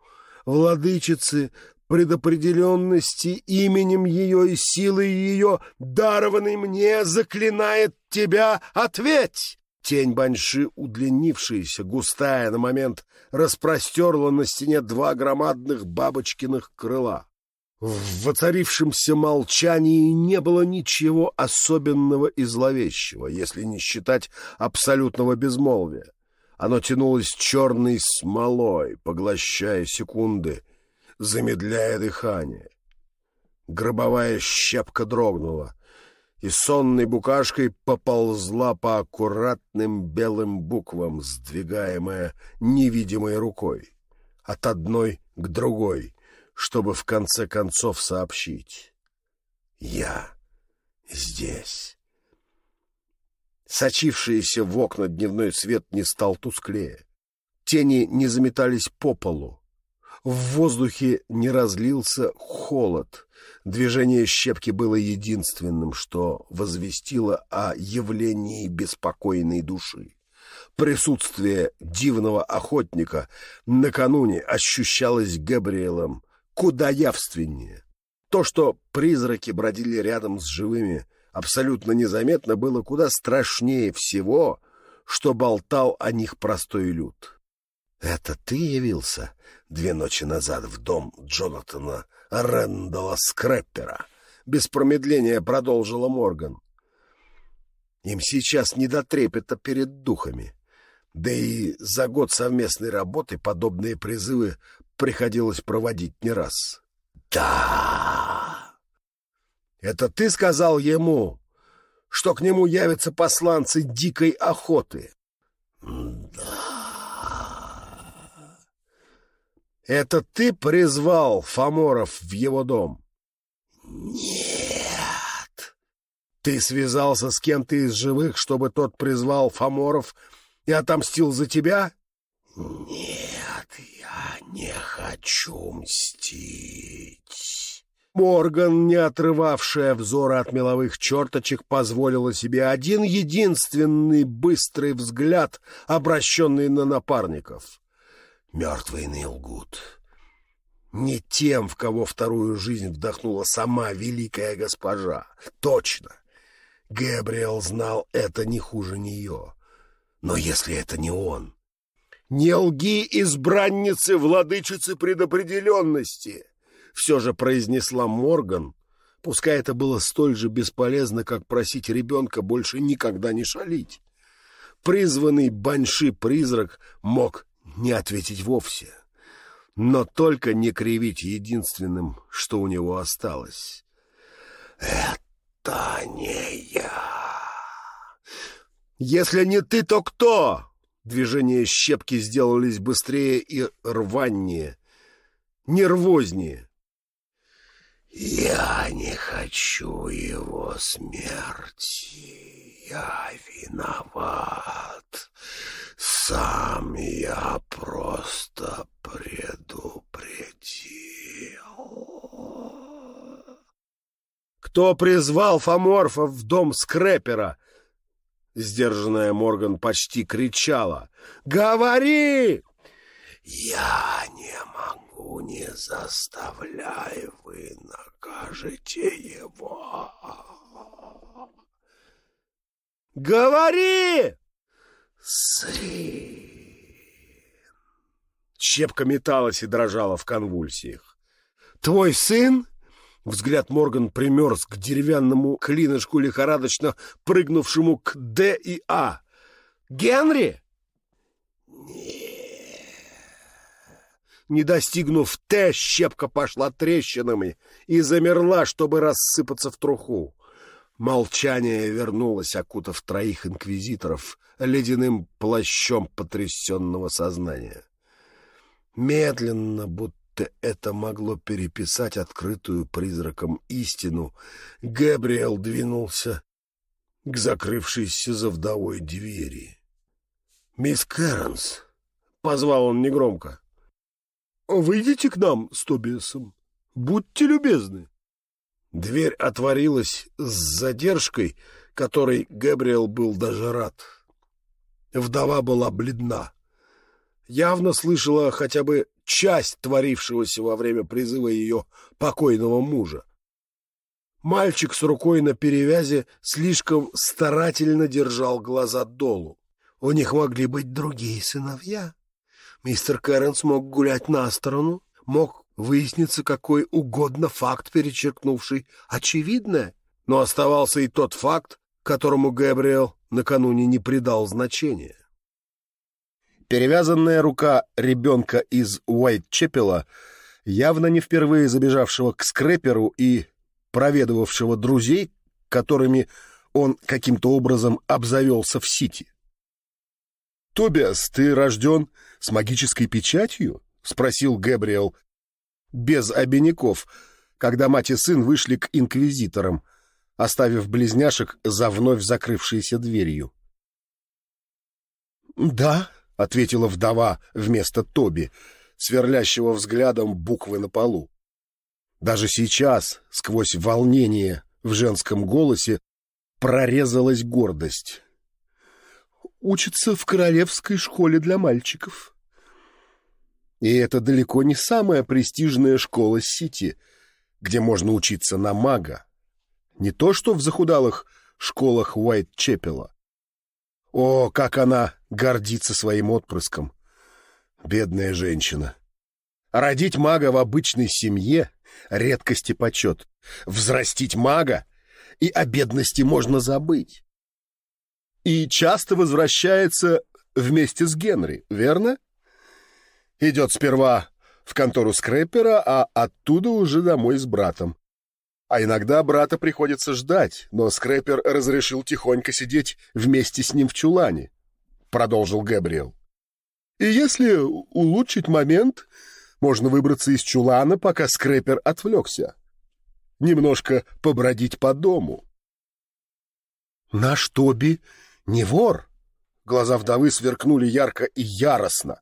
владычицы предопределенности именем ее и силой ее, дарованной мне, заклинает тебя, ответь!» Тень Баньши, удлинившаяся, густая на момент, распростерла на стене два громадных бабочкиных крыла. В воцарившемся молчании не было ничего особенного и зловещего, если не считать абсолютного безмолвия. Оно тянулось черной смолой, поглощая секунды, замедляя дыхание. Гробовая щепка дрогнула, и сонной букашкой поползла по аккуратным белым буквам, сдвигаемая невидимой рукой, от одной к другой — чтобы в конце концов сообщить. «Я здесь». Сочившийся в окна дневной свет не стал тусклее. Тени не заметались по полу. В воздухе не разлился холод. Движение щепки было единственным, что возвестило о явлении беспокойной души. Присутствие дивного охотника накануне ощущалось Габриэлем куда явственнее. То, что призраки бродили рядом с живыми, абсолютно незаметно, было куда страшнее всего, что болтал о них простой люд. «Это ты явился две ночи назад в дом Джонатана Рэндала Скрэппера?» Без промедления продолжила Морган. «Им сейчас не до трепета перед духами». Да и за год совместной работы подобные призывы приходилось проводить не раз. «Да!» «Это ты сказал ему, что к нему явятся посланцы дикой охоты?» «Да!» «Это ты призвал Фоморов в его дом?» «Нет!» «Ты связался с кем-то из живых, чтобы тот призвал Фоморов и отомстил за тебя?» «Нет, я не хочу мстить». Морган, не отрывавшая взора от меловых черточек, позволила себе один единственный быстрый взгляд, обращенный на напарников. Мертвые не лгут. Не тем, в кого вторую жизнь вдохнула сама великая госпожа. Точно. Гэбриэл знал это не хуже нее. Но если это не он, «Не лги, избранницы, владычицы предопределенности!» Все же произнесла Морган, пускай это было столь же бесполезно, как просить ребенка больше никогда не шалить. Призванный банши-призрак мог не ответить вовсе, но только не кривить единственным, что у него осталось. «Это не я!» «Если не ты, то кто?» Движения щепки сделались быстрее и рваннее, нервознее. «Я не хочу его смерти. Я виноват. Сам я просто предупредил». «Кто призвал Фоморфа в дом скрепера?» Сдержанная Морган почти кричала. «Говори!» «Я не не заставляй, вы накажете его!» «Говори!» «Сын!» Щепка металась и дрожала в конвульсиях. «Твой сын?» Взгляд Морган примерз к деревянному клинышку, лихорадочно прыгнувшему к «Д» и «А». «Генри?» Не достигнув Т, щепка пошла трещинами и замерла, чтобы рассыпаться в труху. Молчание вернулось, окутав троих инквизиторов ледяным плащом потрясенного сознания. Медленно, будто это могло переписать открытую призраком истину, Габриэл двинулся к закрывшейся за вдовой двери. «Мисс Кэрронс!» — позвал он негромко. «Выйдите к нам с Тобиасом. Будьте любезны». Дверь отворилась с задержкой, которой Габриэл был даже рад. Вдова была бледна. Явно слышала хотя бы часть творившегося во время призыва ее покойного мужа. Мальчик с рукой на перевязи слишком старательно держал глаза долу. У них могли быть другие сыновья. Мистер Кэррон смог гулять на сторону, мог выясниться какой угодно факт, перечеркнувший очевидное. Но оставался и тот факт, которому Гэбриэл накануне не придал значения. Перевязанная рука ребенка из Уайт-Чепела, явно не впервые забежавшего к скрэперу и проведывавшего друзей, которыми он каким-то образом обзавелся в Сити. «Тобиас, ты рожден с магической печатью?» — спросил Гэбриэл без обиняков, когда мать и сын вышли к инквизиторам, оставив близняшек за вновь закрывшейся дверью. «Да», — ответила вдова вместо Тоби, сверлящего взглядом буквы на полу. Даже сейчас, сквозь волнение в женском голосе, прорезалась гордость. Учится в королевской школе для мальчиков. И это далеко не самая престижная школа Сити, где можно учиться на мага. Не то что в захудалых школах Уайт-Чепела. О, как она гордится своим отпрыском! Бедная женщина! Родить мага в обычной семье — редкость и почет. Взрастить мага — и о бедности можно забыть. И часто возвращается вместе с Генри, верно? Идет сперва в контору скрэпера, а оттуда уже домой с братом. А иногда брата приходится ждать, но скрэпер разрешил тихонько сидеть вместе с ним в чулане, — продолжил Габриэл. И если улучшить момент, можно выбраться из чулана, пока скрэпер отвлекся. Немножко побродить по дому. Наш Тоби не вор. Глаза вдовы сверкнули ярко и яростно.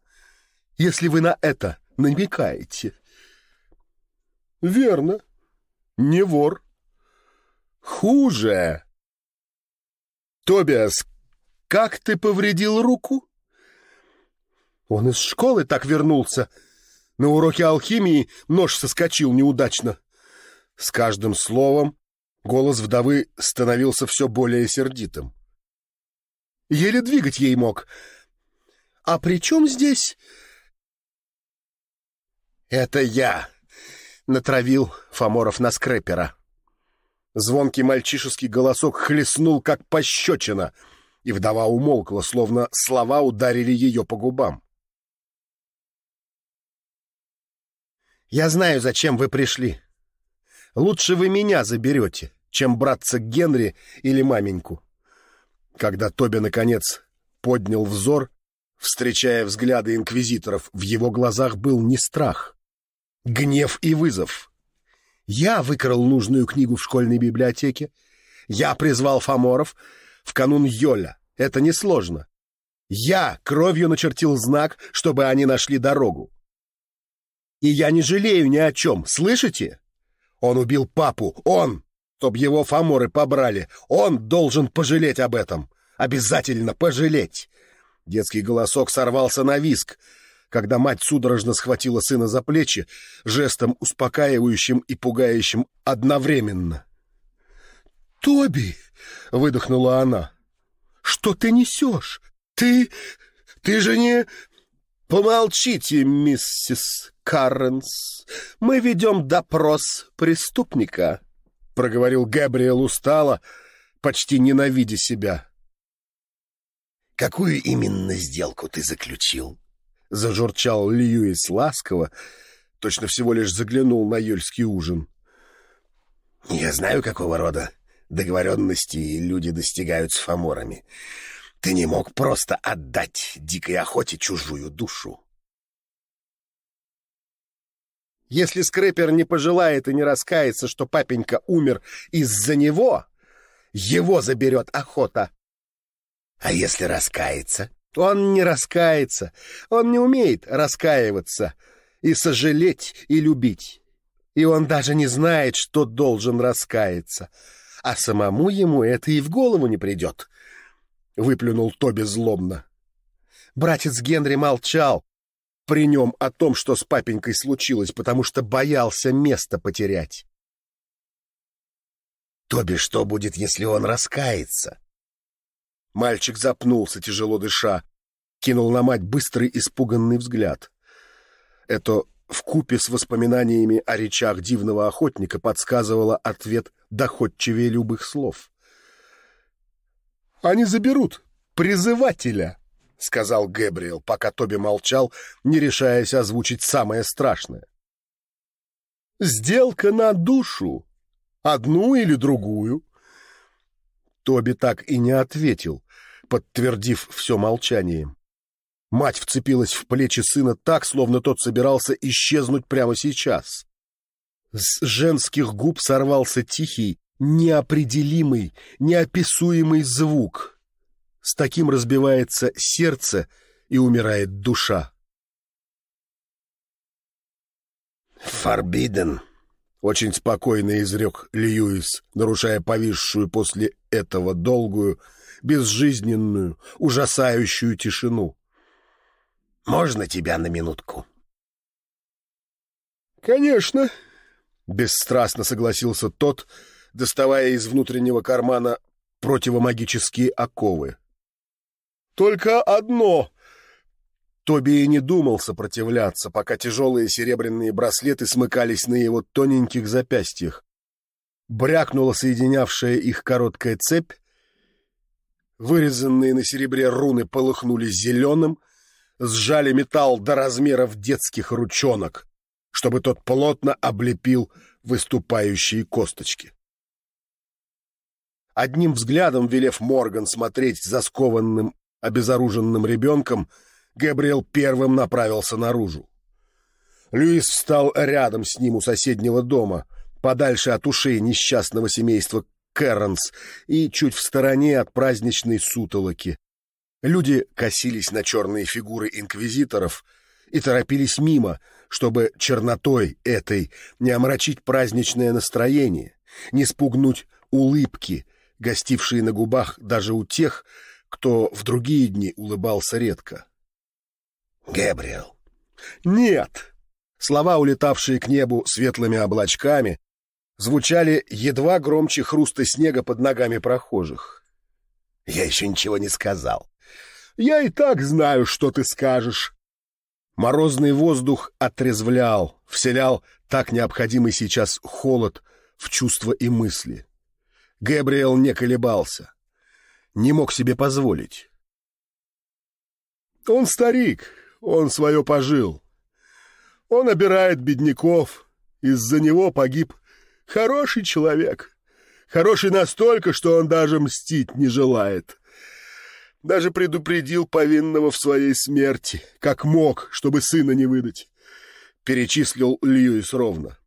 Если вы на это намекаете. Верно. Не вор. Хуже. Тобиас, как ты повредил руку? Он из школы так вернулся, — на уроке алхимии нож соскочил неудачно. С каждым словом голос вдовы становился все более сердитым. Еле двигать ей мог. «А при чем здесь...» «Это я!» — натравил Фоморов на скрэпера. Звонкий мальчишеский голосок хлестнул, как пощечина, и вдова умолкла, словно слова ударили ее по губам. Я знаю, зачем вы пришли. Лучше вы меня заберете, чем браться к Генри или маменьку. Когда Тоби, наконец, поднял взор, встречая взгляды инквизиторов, в его глазах был не страх, гнев и вызов. Я выкрал нужную книгу в школьной библиотеке. Я призвал Фоморов в канун Йоля. Это несложно. Я кровью начертил знак, чтобы они нашли дорогу. И я не жалею ни о чем, слышите? Он убил папу, он, чтоб его фаморы побрали. Он должен пожалеть об этом. Обязательно пожалеть. Детский голосок сорвался на виск, когда мать судорожно схватила сына за плечи, жестом успокаивающим и пугающим одновременно. «Тоби!» — выдохнула она. «Что ты несешь? Ты... ты же не...» «Помолчите, миссис Карренс. Мы ведем допрос преступника», — проговорил Габриэл устало, почти ненавидя себя. Какую именно сделку ты заключил? Зажурчал Льюис ласково, точно всего лишь заглянул на юльский ужин. Я знаю, какого рода договоренности люди достигают с фаморами. Ты не мог просто отдать дикой охоте чужую душу. Если скрепер не пожелает и не раскается, что папенька умер из-за него, его заберет охота. А если раскается? Он не раскается. Он не умеет раскаиваться и сожалеть, и любить. И он даже не знает, что должен раскаяться. А самому ему это и в голову не придет. Выплюнул Тоби злобно. Братец Генри молчал при нем о том, что с папенькой случилось, потому что боялся место потерять. Тоби, что будет, если он раскается? Мальчик запнулся, тяжело дыша, кинул на мать быстрый испуганный взгляд. Это вкупе с воспоминаниями о речах дивного охотника подсказывало ответ доходчивее любых слов. «Они заберут призывателя», — сказал Гэбриэл, пока Тоби молчал, не решаясь озвучить самое страшное. «Сделка на душу. Одну или другую». Тоби так и не ответил, подтвердив все молчанием. Мать вцепилась в плечи сына так, словно тот собирался исчезнуть прямо сейчас. С женских губ сорвался тихий, неопределимый, неописуемый звук. С таким разбивается сердце и умирает душа. «Форбиден», — очень спокойно изрек Льюис, нарушая повисшую после этого долгую, безжизненную, ужасающую тишину. Можно тебя на минутку?» «Конечно», — бесстрастно согласился тот, доставая из внутреннего кармана противомагические оковы. «Только одно!» Тоби и не думал сопротивляться, пока тяжелые серебряные браслеты смыкались на его тоненьких запястьях. Брякнула соединявшая их короткая цепь, вырезанные на серебре руны полыхнули зеленым, сжали металл до размеров детских ручонок, чтобы тот плотно облепил выступающие косточки. Одним взглядом, велев Морган смотреть за скованным, обезоруженным ребенком, Габриэл первым направился наружу. Льюис встал рядом с ним у соседнего дома, подальше от ушей несчастного семейства Кэрронс и чуть в стороне от праздничной сутолоки, Люди косились на черные фигуры инквизиторов и торопились мимо, чтобы чернотой этой не омрачить праздничное настроение, не спугнуть улыбки, гостившие на губах даже у тех, кто в другие дни улыбался редко. «Гэбриэл!» «Нет!» Слова, улетавшие к небу светлыми облачками, звучали едва громче хруста снега под ногами прохожих. «Я еще ничего не сказал. Я и так знаю, что ты скажешь. Морозный воздух отрезвлял, вселял так необходимый сейчас холод в чувства и мысли. Гэбриэл не колебался. Не мог себе позволить. Он старик, он свое пожил. Он обирает бедняков. Из-за него погиб хороший человек. Хороший настолько, что он даже мстить не желает. Даже предупредил повинного в своей смерти, как мог, чтобы сына не выдать. Перечислил Льюис ровно.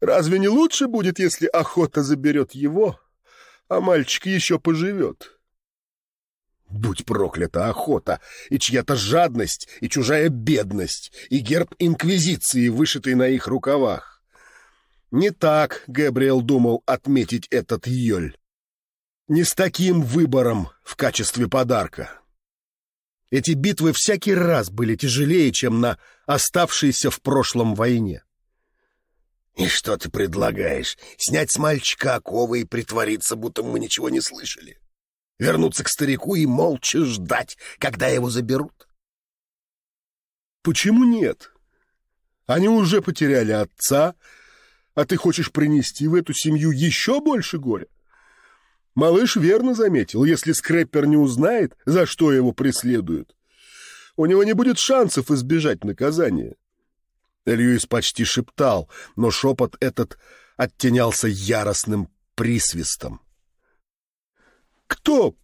Разве не лучше будет, если охота заберет его, а мальчик еще поживет? Будь проклята охота, и чья-то жадность, и чужая бедность, и герб Инквизиции, вышитый на их рукавах. Не так Габриэл думал отметить этот Йоль не с таким выбором в качестве подарка. Эти битвы всякий раз были тяжелее, чем на оставшейся в прошлом войне. «И что ты предлагаешь? Снять с мальчика оковы и притвориться, будто мы ничего не слышали? Вернуться к старику и молча ждать, когда его заберут?» «Почему нет? Они уже потеряли отца, а ты хочешь принести в эту семью еще больше горя? Малыш верно заметил, если скрэппер не узнает, за что его преследуют, у него не будет шансов избежать наказания. Льюис почти шептал, но шепот этот оттенялся яростным присвистом. Кто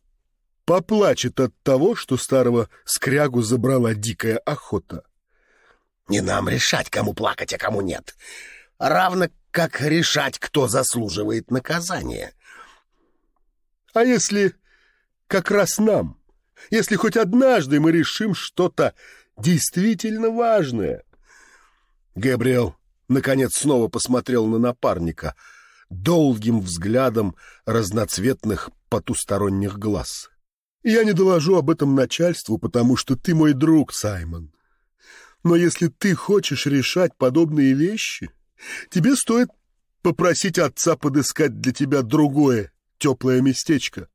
поплачет от того, что старого скрягу забрала дикая охота? Не нам решать, кому плакать, а кому нет. Равно как решать, кто заслуживает наказания. А если как раз нам? Если хоть однажды мы решим что-то действительно важное? Габриэл, наконец, снова посмотрел на напарника долгим взглядом разноцветных потусторонних глаз. «Я не доложу об этом начальству, потому что ты мой друг, Саймон. Но если ты хочешь решать подобные вещи, тебе стоит попросить отца подыскать для тебя другое теплое местечко.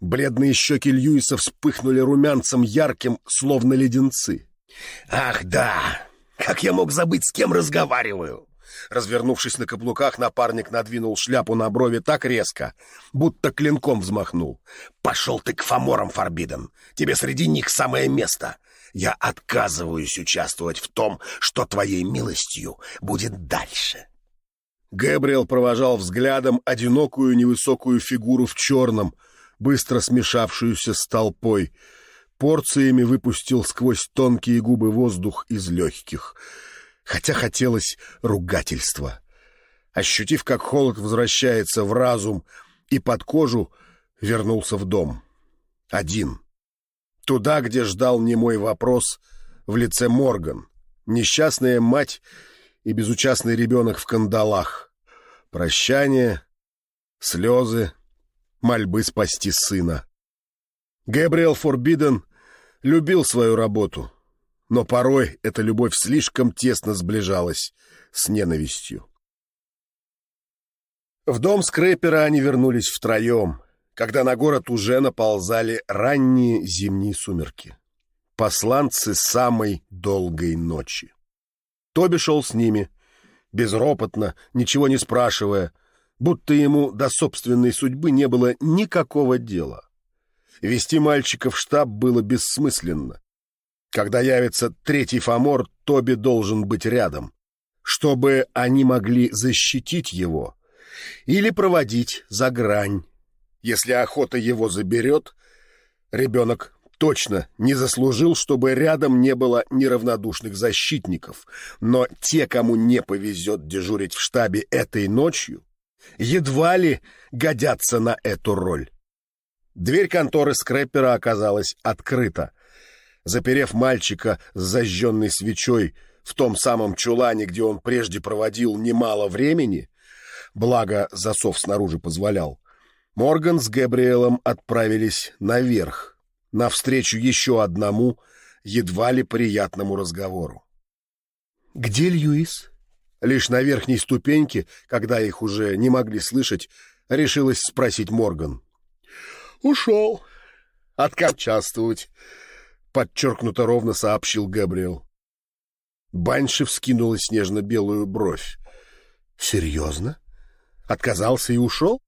Бледные щеки Льюиса вспыхнули румянцем ярким, словно леденцы. «Ах, да! Как я мог забыть, с кем разговариваю?» Развернувшись на каблуках, напарник надвинул шляпу на брови так резко, будто клинком взмахнул. «Пошел ты к фаморам, Форбиден! Тебе среди них самое место! Я отказываюсь участвовать в том, что твоей милостью будет дальше!» Гэбриэл провожал взглядом одинокую невысокую фигуру в черном, быстро смешавшуюся с толпой. Порциями выпустил сквозь тонкие губы воздух из легких. Хотя хотелось ругательства. Ощутив, как холод возвращается в разум и под кожу, вернулся в дом. Один. Туда, где ждал немой вопрос в лице Морган. Несчастная мать и безучастный ребенок в кандалах. Прощание, слезы, мольбы спасти сына. Гэбриэл Форбиден любил свою работу, но порой эта любовь слишком тесно сближалась с ненавистью. В дом скрэпера они вернулись втроем, когда на город уже наползали ранние зимние сумерки. Посланцы самой долгой ночи. Тоби шел с ними, безропотно, ничего не спрашивая, будто ему до собственной судьбы не было никакого дела. Вести мальчика в штаб было бессмысленно. Когда явится третий фомор, Тоби должен быть рядом, чтобы они могли защитить его или проводить за грань. Если охота его заберет, ребенок точно не заслужил, чтобы рядом не было неравнодушных защитников. Но те, кому не повезет дежурить в штабе этой ночью, едва ли годятся на эту роль. Дверь конторы скрэпера оказалась открыта. Заперев мальчика с зажженной свечой в том самом чулане, где он прежде проводил немало времени, благо засов снаружи позволял, Морган с Габриэлом отправились наверх, навстречу еще одному, едва ли приятному разговору. «Где Льюис?» Лишь на верхней ступеньке, когда их уже не могли слышать, решилась спросить Морган. «Ушел. Откапчаствовать», — подчеркнуто ровно сообщил Габриэл. Банши вскинула снежно-белую бровь. «Серьезно? Отказался и ушел?»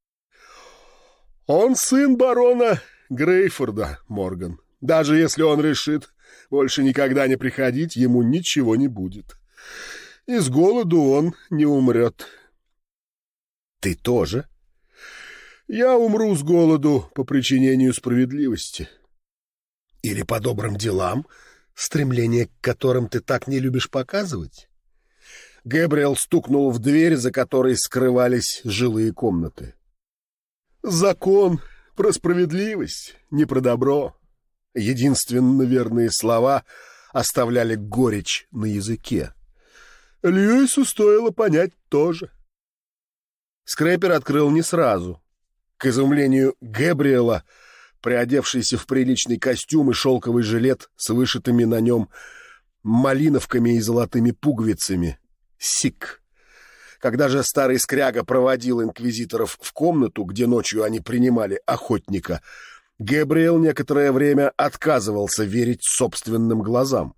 «Он сын барона Грейфорда, Морган. Даже если он решит больше никогда не приходить, ему ничего не будет. И с голоду он не умрет. Ты тоже? Я умру с голоду по причинению справедливости. Или по добрым делам, стремление к которым ты так не любишь показывать? Гэбриэл стукнул в дверь, за которой скрывались жилые комнаты. Закон про справедливость, не про добро. Единственно верные слова оставляли горечь на языке. Льюису стоило понять тоже. Скрэпер открыл не сразу. К изумлению Гэбриэла, приодевшийся в приличный костюм и шелковый жилет с вышитыми на нем малиновками и золотыми пуговицами. Сик. Когда же старый скряга проводил инквизиторов в комнату, где ночью они принимали охотника, Габриэл некоторое время отказывался верить собственным глазам.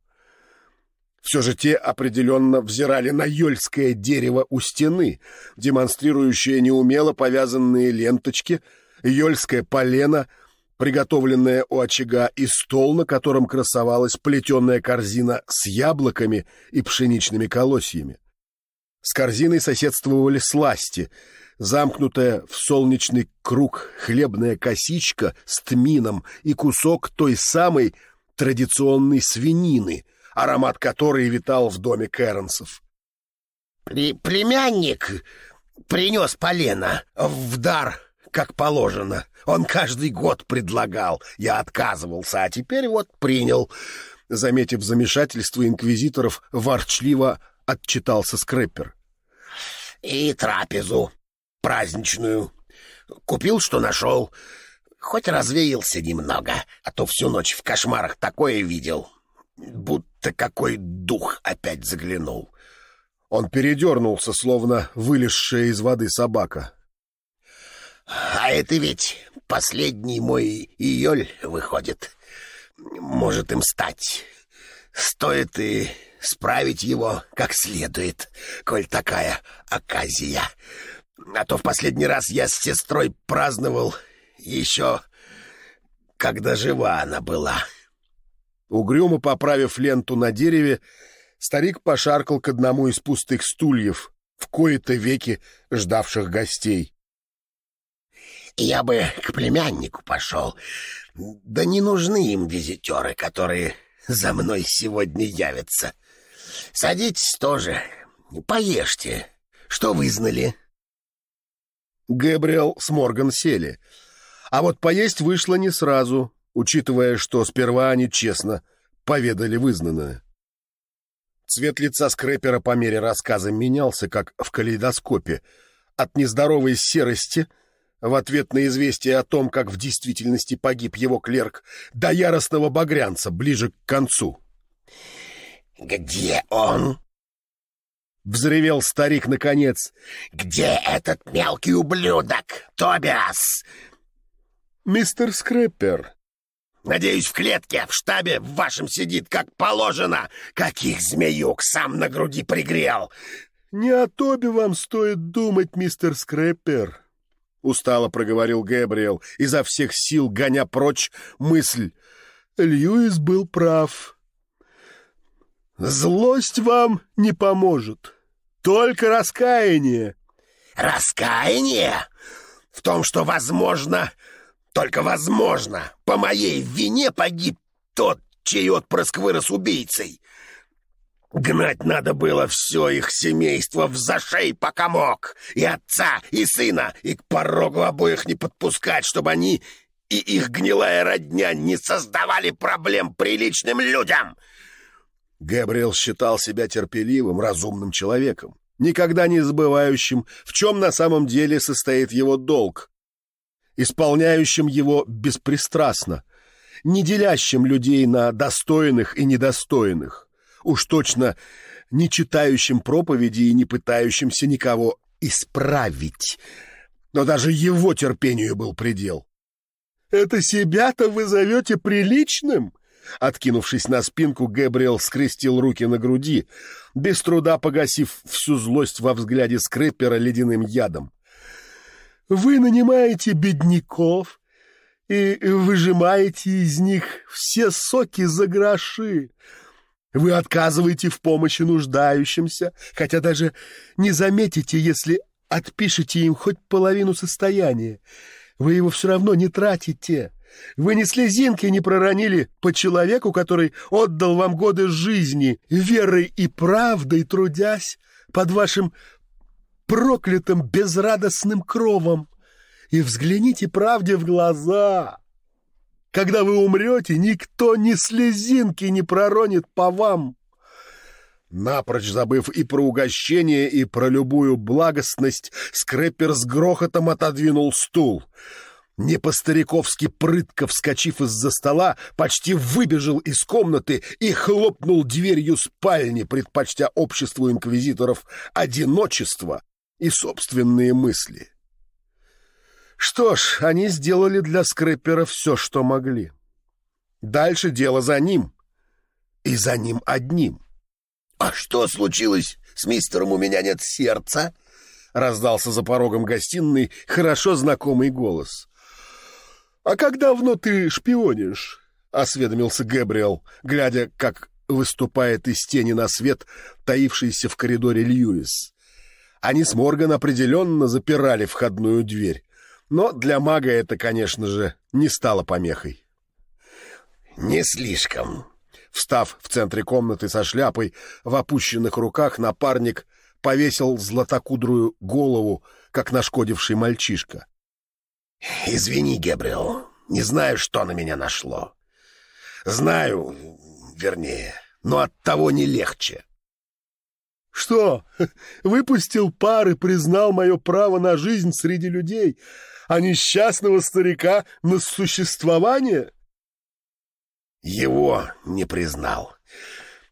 Все же те определенно взирали на ёльское дерево у стены, демонстрирующее неумело повязанные ленточки, Йольское полено, приготовленное у очага, и стол, на котором красовалась плетеная корзина с яблоками и пшеничными колосьями. С корзиной соседствовали сласти, замкнутая в солнечный круг хлебная косичка с тмином и кусок той самой традиционной свинины, аромат которой витал в доме Кэрнсов. При «Племянник принес полено в дар, как положено. Он каждый год предлагал, я отказывался, а теперь вот принял». Заметив замешательство инквизиторов, ворчливо отчитался Скрэппер и трапезу праздничную. Купил, что нашел. Хоть развеялся немного, а то всю ночь в кошмарах такое видел. Будто какой дух опять заглянул. Он передернулся, словно вылезшая из воды собака. А это ведь последний мой июль выходит. Может им стать. Стоит и справить его как следует, коль такая оказия. А то в последний раз я с сестрой праздновал еще, когда жива она была. Угрюмо поправив ленту на дереве, старик пошаркал к одному из пустых стульев, в кои-то веки ждавших гостей. «Я бы к племяннику пошел. Да не нужны им визитеры, которые за мной сегодня явятся. Садитесь тоже, поешьте. Что вы знали?» Гэбриэл с Морган сели. А вот поесть вышло не сразу, учитывая, что сперва они честно поведали вызнанное. Цвет лица скрэпера по мере рассказа менялся, как в калейдоскопе, от нездоровой серости в ответ на известие о том, как в действительности погиб его клерк, до яростного багрянца ближе к концу. «Где он?» Взревел старик наконец. «Где этот мелкий ублюдок, Тобиас?» «Мистер Скрэппер». «Надеюсь, в клетке, в штабе в вашем сидит, как положено. Каких змеюк сам на груди пригрел!» «Не о Тоби вам стоит думать, мистер Скрэппер», — устало проговорил Гэбриэл, изо всех сил гоня прочь мысль. «Льюис был прав». Злость вам не поможет. Только раскаяние. Раскаяние? В том, что возможно, только возможно, по моей вине погиб тот, чей отпрыск вырос убийцей. Гнать надо было все их семейство в зашей, пока мог. И отца, и сына, и к порогу обоих не подпускать, чтобы они и их гнилая родня не создавали проблем приличным людям. Габриэл считал себя терпеливым, разумным человеком, никогда не забывающим, в чем на самом деле состоит его долг, исполняющим его беспристрастно, не делящим людей на достойных и недостойных, уж точно не читающим проповеди и не пытающимся никого исправить. Но даже его терпению был предел. «Это себя-то вы зовете приличным?» Откинувшись на спинку, Гэбриэл скрестил руки на груди, без труда погасив всю злость во взгляде скреппера ледяным ядом. «Вы нанимаете бедняков и выжимаете из них все соки за гроши. Вы отказываете в помощи нуждающимся, хотя даже не заметите, если отпишете им хоть половину состояния. Вы его все равно не тратите». Вы ни слезинки не проронили по человеку, который отдал вам годы жизни, верой и правдой трудясь под вашим проклятым безрадостным кровом. И взгляните правде в глаза. Когда вы умрете, никто ни слезинки не проронит по вам. Напрочь забыв и про угощение, и про любую благостность, скреппер с грохотом отодвинул стул — не по-стариковски прытко вскочив из-за стола, почти выбежал из комнаты и хлопнул дверью спальни, предпочтя обществу инквизиторов одиночество и собственные мысли. Что ж, они сделали для скрэпера все, что могли. Дальше дело за ним. И за ним одним. — А что случилось с мистером «У меня нет сердца»? — раздался за порогом гостиной хорошо знакомый голос — «А как давно ты шпионишь?» — осведомился Гэбриэл, глядя, как выступает из тени на свет, таившийся в коридоре Льюис. Они с Морган определенно запирали входную дверь, но для мага это, конечно же, не стало помехой. «Не слишком». Встав в центре комнаты со шляпой, в опущенных руках напарник повесил златокудрую голову, как нашкодивший мальчишка. «Извини, Гебриэл, не знаю, что на меня нашло. Знаю, вернее, но от того не легче». «Что, выпустил пар и признал мое право на жизнь среди людей, а несчастного старика на существование?» «Его не признал.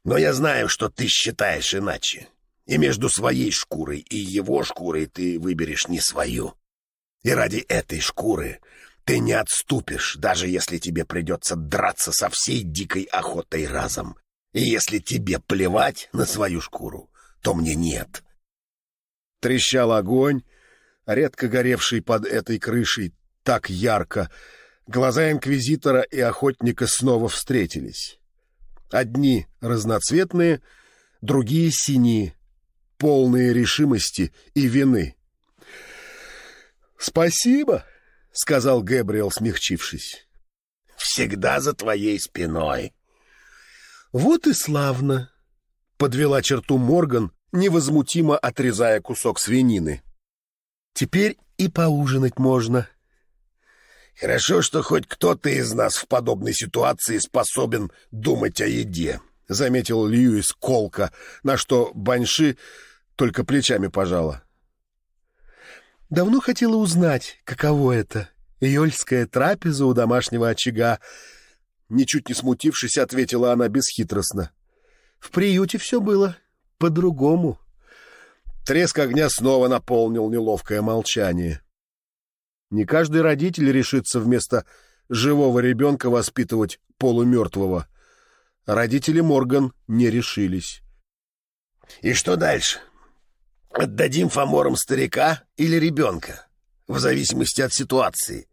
Но я знаю, что ты считаешь иначе. И между своей шкурой и его шкурой ты выберешь не свою. И ради этой шкуры ты не отступишь, даже если тебе придется драться со всей дикой охотой разом. И если тебе плевать на свою шкуру, то мне нет. Трещал огонь, редко горевший под этой крышей так ярко. Глаза инквизитора и охотника снова встретились. Одни разноцветные, другие синие, полные решимости и вины. «Спасибо», — сказал Гэбриэл, смягчившись. «Всегда за твоей спиной». «Вот и славно», — подвела черту Морган, невозмутимо отрезая кусок свинины. «Теперь и поужинать можно». «Хорошо, что хоть кто-то из нас в подобной ситуации способен думать о еде», — заметил Льюис колко, на что Баньши только плечами пожала. Давно хотела узнать, каково это — июльская трапеза у домашнего очага. Ничуть не смутившись, ответила она бесхитростно. В приюте все было по-другому. Треск огня снова наполнил неловкое молчание. Не каждый родитель решится вместо живого ребенка воспитывать полумертвого. Родители Морган не решились. — И что дальше? Отдадим фаморам старика или ребенка, в зависимости от ситуации.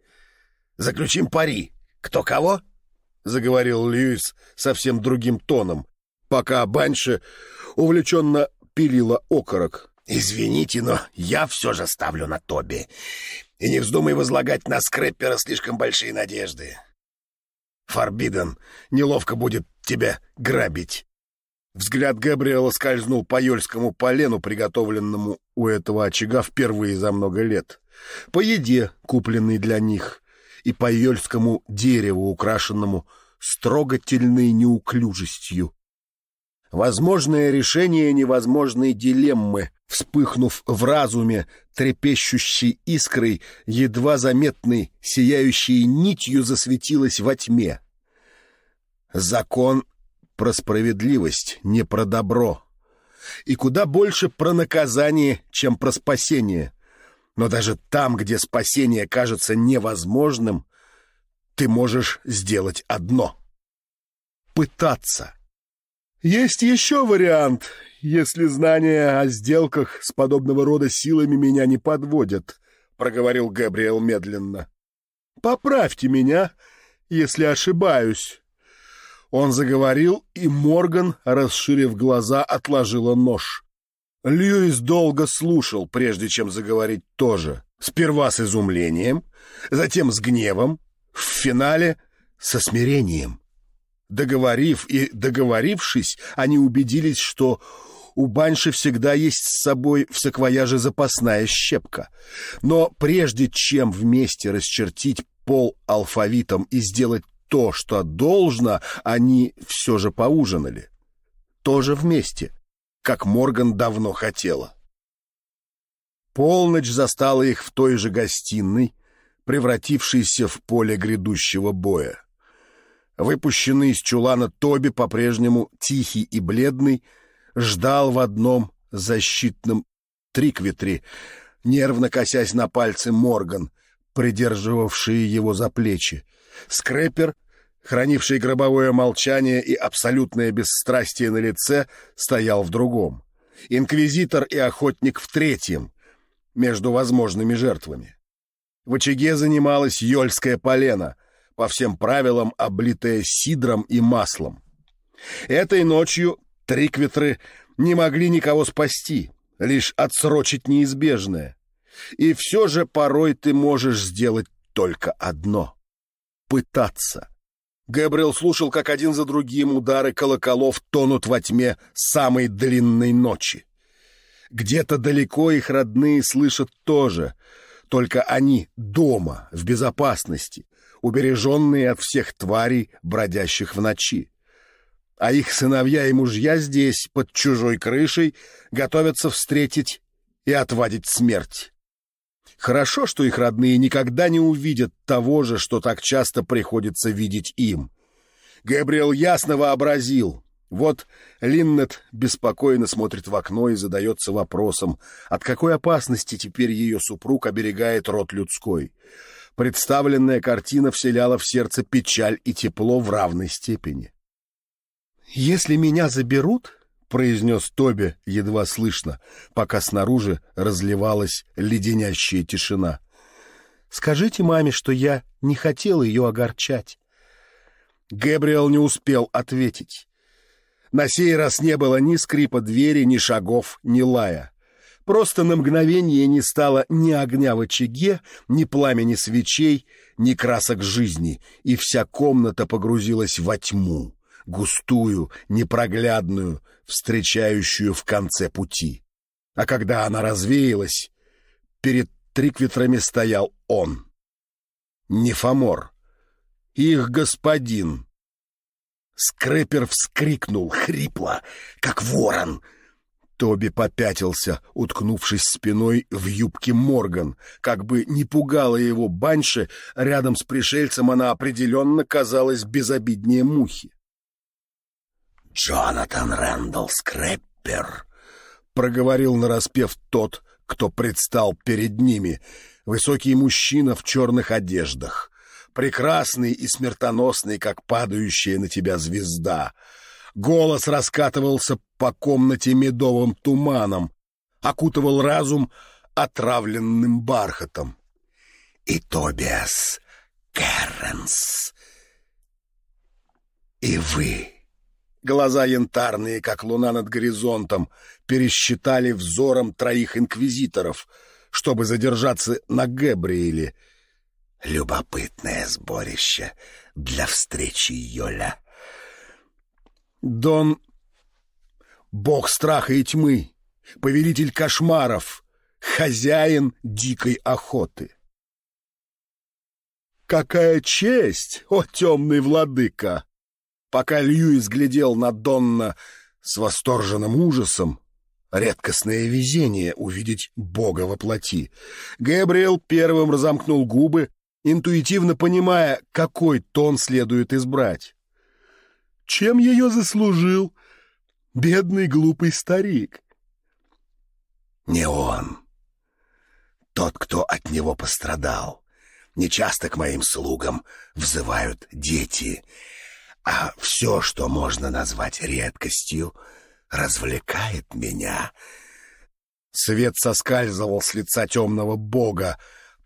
Заключим пари. Кто кого? — заговорил Льюис совсем другим тоном, пока Банши увлеченно пилила окорок. «Извините, но я все же ставлю на Тоби. И не вздумай возлагать на скреппера слишком большие надежды. Форбиден неловко будет тебя грабить. Взгляд Габриэла скользнул по ёльскому полену, приготовленному у этого очага впервые за много лет, по еде, купленной для них, и по ёльскому дереву, украшенному строгательной неуклюжестью. Возможное решение невозможной дилеммы, вспыхнув в разуме трепещущей искрой, едва заметной, сияющей нитью засветилась во тьме. Закон про справедливость, не про добро. И куда больше про наказание, чем про спасение. Но даже там, где спасение кажется невозможным, ты можешь сделать одно — пытаться. Есть еще вариант, если знания о сделках с подобного рода силами меня не подводят, — проговорил Габриэл медленно. Поправьте меня, если ошибаюсь. Он заговорил, и Морган, расширив глаза, отложила нож. Льюис долго слушал, прежде чем заговорить тоже. Сперва с изумлением, затем с гневом, в финале со смирением. Договорив и договорившись, они убедились, что у Банши всегда есть с собой в саквояже запасная щепка. Но прежде чем вместе расчертить пол алфавитом и сделать то, что должно, они все же поужинали. Тоже вместе, как Морган давно хотела. Полночь застала их в той же гостиной, превратившейся в поле грядущего боя. Выпущенный из чулана Тоби, по-прежнему тихий и бледный, ждал в одном защитном трикветре, нервно косясь на пальцы Морган, придерживавшие его за плечи. Скрэпер, хранивший гробовое молчание и абсолютное бесстрастие на лице, стоял в другом. Инквизитор и охотник в третьем, между возможными жертвами. В очаге занималась ёльская полена, по всем правилам облитая сидром и маслом. Этой ночью трикветры не могли никого спасти, лишь отсрочить неизбежное. И все же порой ты можешь сделать только одно — пытаться. Гэбриэл слушал, как один за другим удары колоколов тонут во тьме самой длинной ночи. Где-то далеко их родные слышат тоже, только они дома, в безопасности, убереженные от всех тварей, бродящих в ночи. А их сыновья и мужья здесь, под чужой крышей, готовятся встретить и отвадить смерть. Хорошо, что их родные никогда не увидят того же, что так часто приходится видеть им. Габриэл ясно вообразил. Вот Линнет беспокойно смотрит в окно и задается вопросом, от какой опасности теперь ее супруг оберегает род людской. Представленная картина вселяла в сердце печаль и тепло в равной степени. «Если меня заберут, произнес Тоби едва слышно, пока снаружи разливалась леденящая тишина. «Скажите маме, что я не хотел ее огорчать». Гэбриэл не успел ответить. На сей раз не было ни скрипа двери, ни шагов, ни лая. Просто на мгновение не стало ни огня в очаге, ни пламени свечей, ни красок жизни, и вся комната погрузилась во тьму густую, непроглядную, встречающую в конце пути. А когда она развеялась, перед триквитрами стоял он. Нефомор, их господин. Скрепер вскрикнул хрипло, как ворон. Тоби попятился, уткнувшись спиной в юбке Морган. Как бы не пугала его баньше, рядом с пришельцем она определенно казалась безобиднее мухи. «Джонатан Рэндалл Скреппер», — проговорил нараспев тот, кто предстал перед ними, высокий мужчина в черных одеждах, прекрасный и смертоносный, как падающая на тебя звезда. Голос раскатывался по комнате медовым туманом, окутывал разум отравленным бархатом. «И Тобиас Керренс, и вы...» Глаза янтарные, как луна над горизонтом, пересчитали взором троих инквизиторов, чтобы задержаться на Габриэле. Любопытное сборище для встречи Йоля. Дон — бог страха и тьмы, повелитель кошмаров, хозяин дикой охоты. «Какая честь, о темный владыка!» Пока Льюис глядел на Донна с восторженным ужасом, редкостное везение увидеть Бога во плоти, Габриэл первым разомкнул губы, интуитивно понимая, какой тон следует избрать. Чем ее заслужил бедный глупый старик? Не он. Тот, кто от него пострадал. Нечасто к моим слугам взывают дети — а все, что можно назвать редкостью, развлекает меня. Свет соскальзывал с лица темного бога,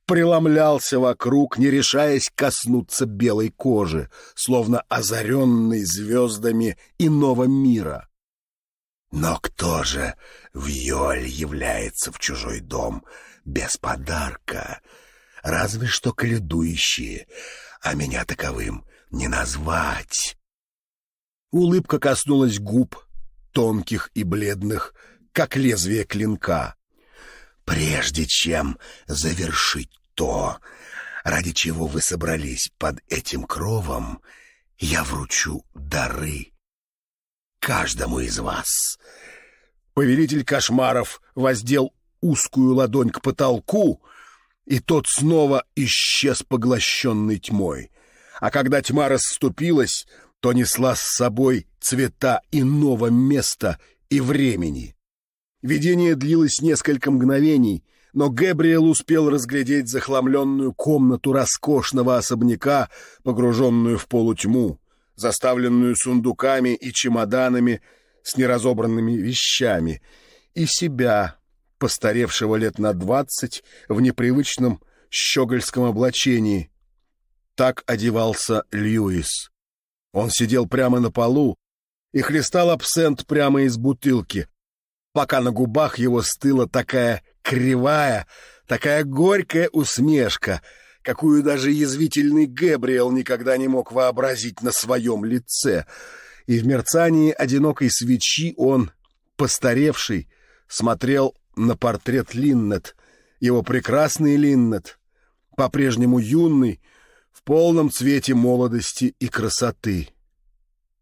преломлялся вокруг, не решаясь коснуться белой кожи, словно озаренный звездами иного мира. Но кто же в Йоль является в чужой дом без подарка? Разве что коледующие, а меня таковым не назвать. Улыбка коснулась губ, тонких и бледных, как лезвие клинка. Прежде чем завершить то, ради чего вы собрались под этим кровом, я вручу дары каждому из вас. Повелитель кошмаров воздел узкую ладонь к потолку, и тот снова исчез поглощенной тьмой а когда тьма расступилась, то несла с собой цвета иного места и времени. Видение длилось несколько мгновений, но Гэбриэл успел разглядеть захламленную комнату роскошного особняка, погруженную в полутьму, заставленную сундуками и чемоданами с неразобранными вещами, и себя, постаревшего лет на двадцать, в непривычном щегольском облачении. Так одевался Льюис. Он сидел прямо на полу и хлестал абсент прямо из бутылки, пока на губах его стыла такая кривая, такая горькая усмешка, какую даже язвительный Гэбриэл никогда не мог вообразить на своем лице. И в мерцании одинокой свечи он, постаревший, смотрел на портрет Линнет, его прекрасный Линнет, по-прежнему юный, в полном цвете молодости и красоты.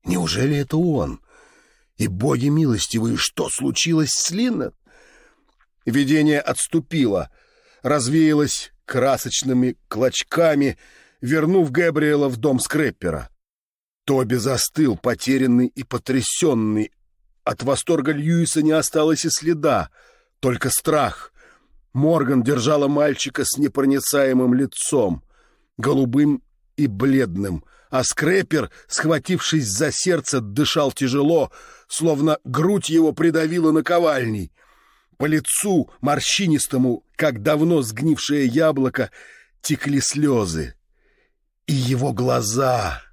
Неужели это он? И, боги милостивые, что случилось с Линнет? Видение отступило, развеялось красочными клочками, вернув Габриэла в дом скреппера. Тоби застыл, потерянный и потрясенный. От восторга Льюиса не осталось и следа, только страх. Морган держала мальчика с непроницаемым лицом, голубым и бледным, а скрепер, схватившись за сердце, дышал тяжело, словно грудь его придавила наковальней. По лицу, морщинистому, как давно сгнившее яблоко, текли слезы. И его глаза...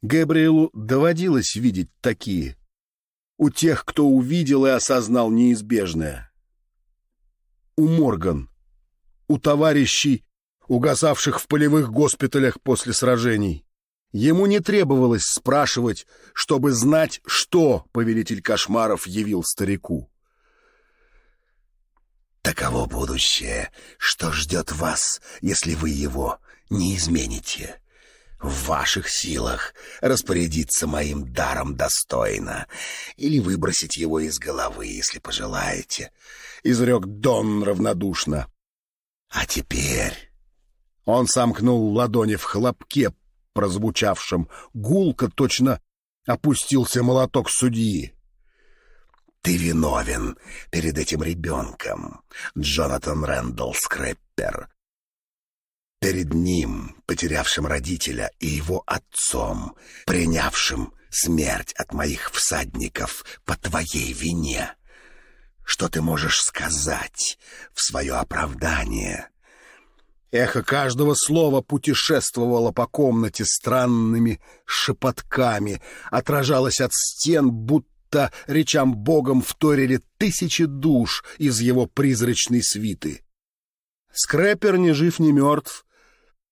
Габриэлу доводилось видеть такие. У тех, кто увидел и осознал неизбежное. У Морган, у товарищей, угасавших в полевых госпиталях после сражений. Ему не требовалось спрашивать, чтобы знать, что повелитель кошмаров явил старику. Таково будущее, что ждет вас, если вы его не измените. В ваших силах распорядиться моим даром достойно или выбросить его из головы, если пожелаете, — изрек Дон равнодушно. А теперь... Он сомкнул ладони в хлопке, прозвучавшем. Гулко точно опустился молоток судьи. Ты виновен перед этим ребенком, Джонатан Рэндалл Скреппер. Перед ним, потерявшим родителя, и его отцом, принявшим смерть от моих всадников по твоей вине. Что ты можешь сказать в свое оправдание?» Эхо каждого слова путешествовало по комнате странными шепотками, отражалось от стен, будто речам богом вторили тысячи душ из его призрачной свиты. Скрэпер, ни жив, ни мертв,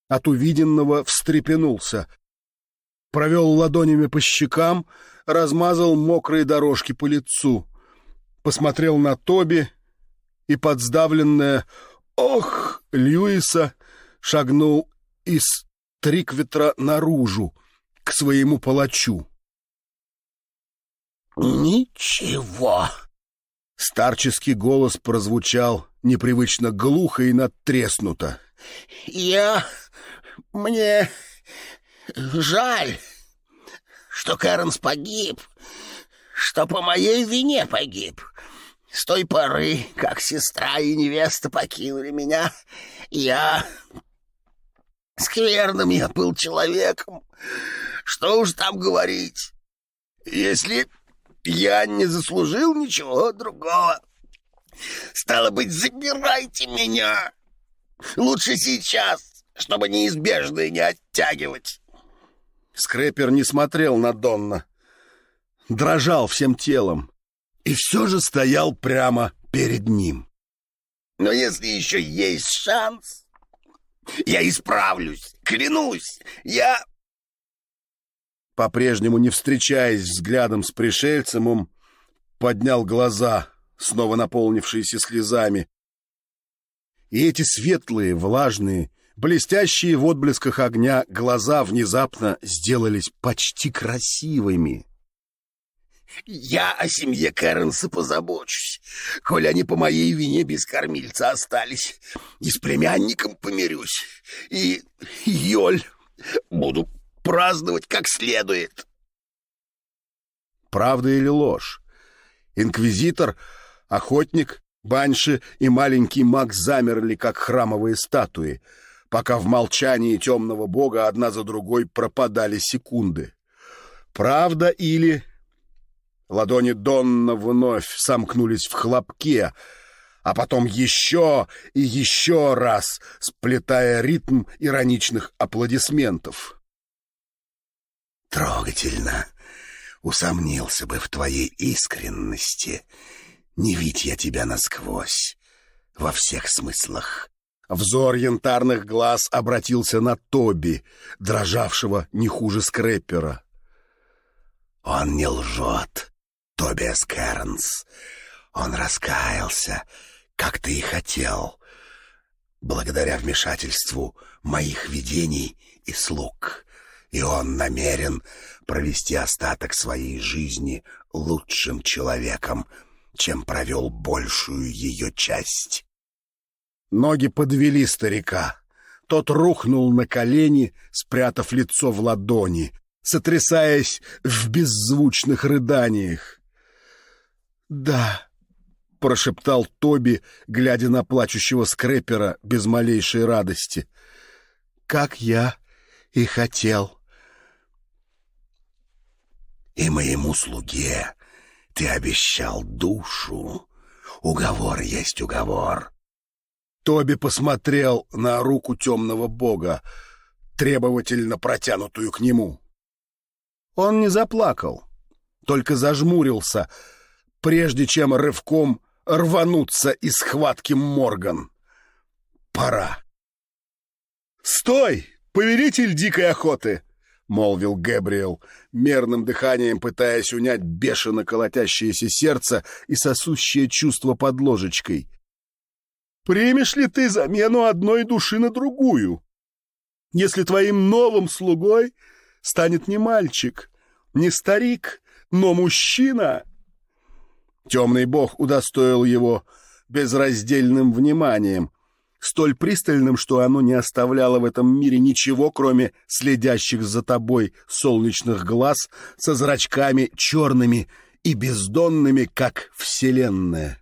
от увиденного встрепенулся. Провел ладонями по щекам, размазал мокрые дорожки по лицу. Посмотрел на Тоби и, подсдавленное «Ох!» Льюиса шагнул из трикветра наружу, к своему палачу. «Ничего!» Старческий голос прозвучал непривычно глухо и надтреснуто. «Я... мне... жаль, что Кэрнс погиб, что по моей вине погиб. С той поры, как сестра и невеста покинули меня, я... скверным я был человеком. Что уж там говорить. Если я не заслужил ничего другого. Стало быть, забирайте меня. Лучше сейчас, чтобы неизбежное не оттягивать. Скрэпер не смотрел на Донна. Дрожал всем телом. И все же стоял прямо перед ним. Но если еще есть шанс, я исправлюсь, клянусь. Я по-прежнему не встречаясь взглядом с пришельцем, он поднял глаза, снова наполнившиеся слезами. И эти светлые, влажные, блестящие в отблесках огня глаза внезапно сделались почти красивыми. «Я о семье Кэрнса позабочусь, коль они по моей вине без кормильца остались, и с племянником помирюсь, и Йоль буду праздновать как следует. Правда или ложь? Инквизитор, охотник, банши и маленький маг замерли, как храмовые статуи, пока в молчании темного бога одна за другой пропадали секунды. Правда или... Ладони Донна вновь сомкнулись в хлопке, а потом еще и еще раз, сплетая ритм ироничных аплодисментов. «Трогательно. Усомнился бы в твоей искренности. Не видь я тебя насквозь, во всех смыслах». Взор янтарных глаз обратился на Тоби, дрожавшего не хуже скрэпера. «Он не лжет, Тобиас Кернс. Он раскаялся, как ты и хотел, благодаря вмешательству моих видений и слуг, и он намерен провести остаток своей жизни лучшим человеком, чем провел большую ее часть. Ноги подвели старика. Тот рухнул на колени, спрятав лицо в ладони, сотрясаясь в беззвучных рыданиях. «Да», — прошептал Тоби, глядя на плачущего скрепера без малейшей радости. «Как я и хотел». «И моему слуге ты обещал душу. Уговор есть уговор». Тоби посмотрел на руку темного бога, требовательно протянутую к нему. Он не заплакал, только зажмурился — прежде чем рывком рвануться из схватки Морган. Пора. «Стой, повелитель дикой охоты!» — молвил Гэбриэл, мерным дыханием пытаясь унять бешено колотящееся сердце и сосущее чувство под ложечкой. «Примешь ли ты замену одной души на другую? Если твоим новым слугой станет не мальчик, не старик, но мужчина, Темный бог удостоил его безраздельным вниманием, столь пристальным, что оно не оставляло в этом мире ничего, кроме следящих за тобой солнечных глаз со зрачками черными и бездонными, как вселенная.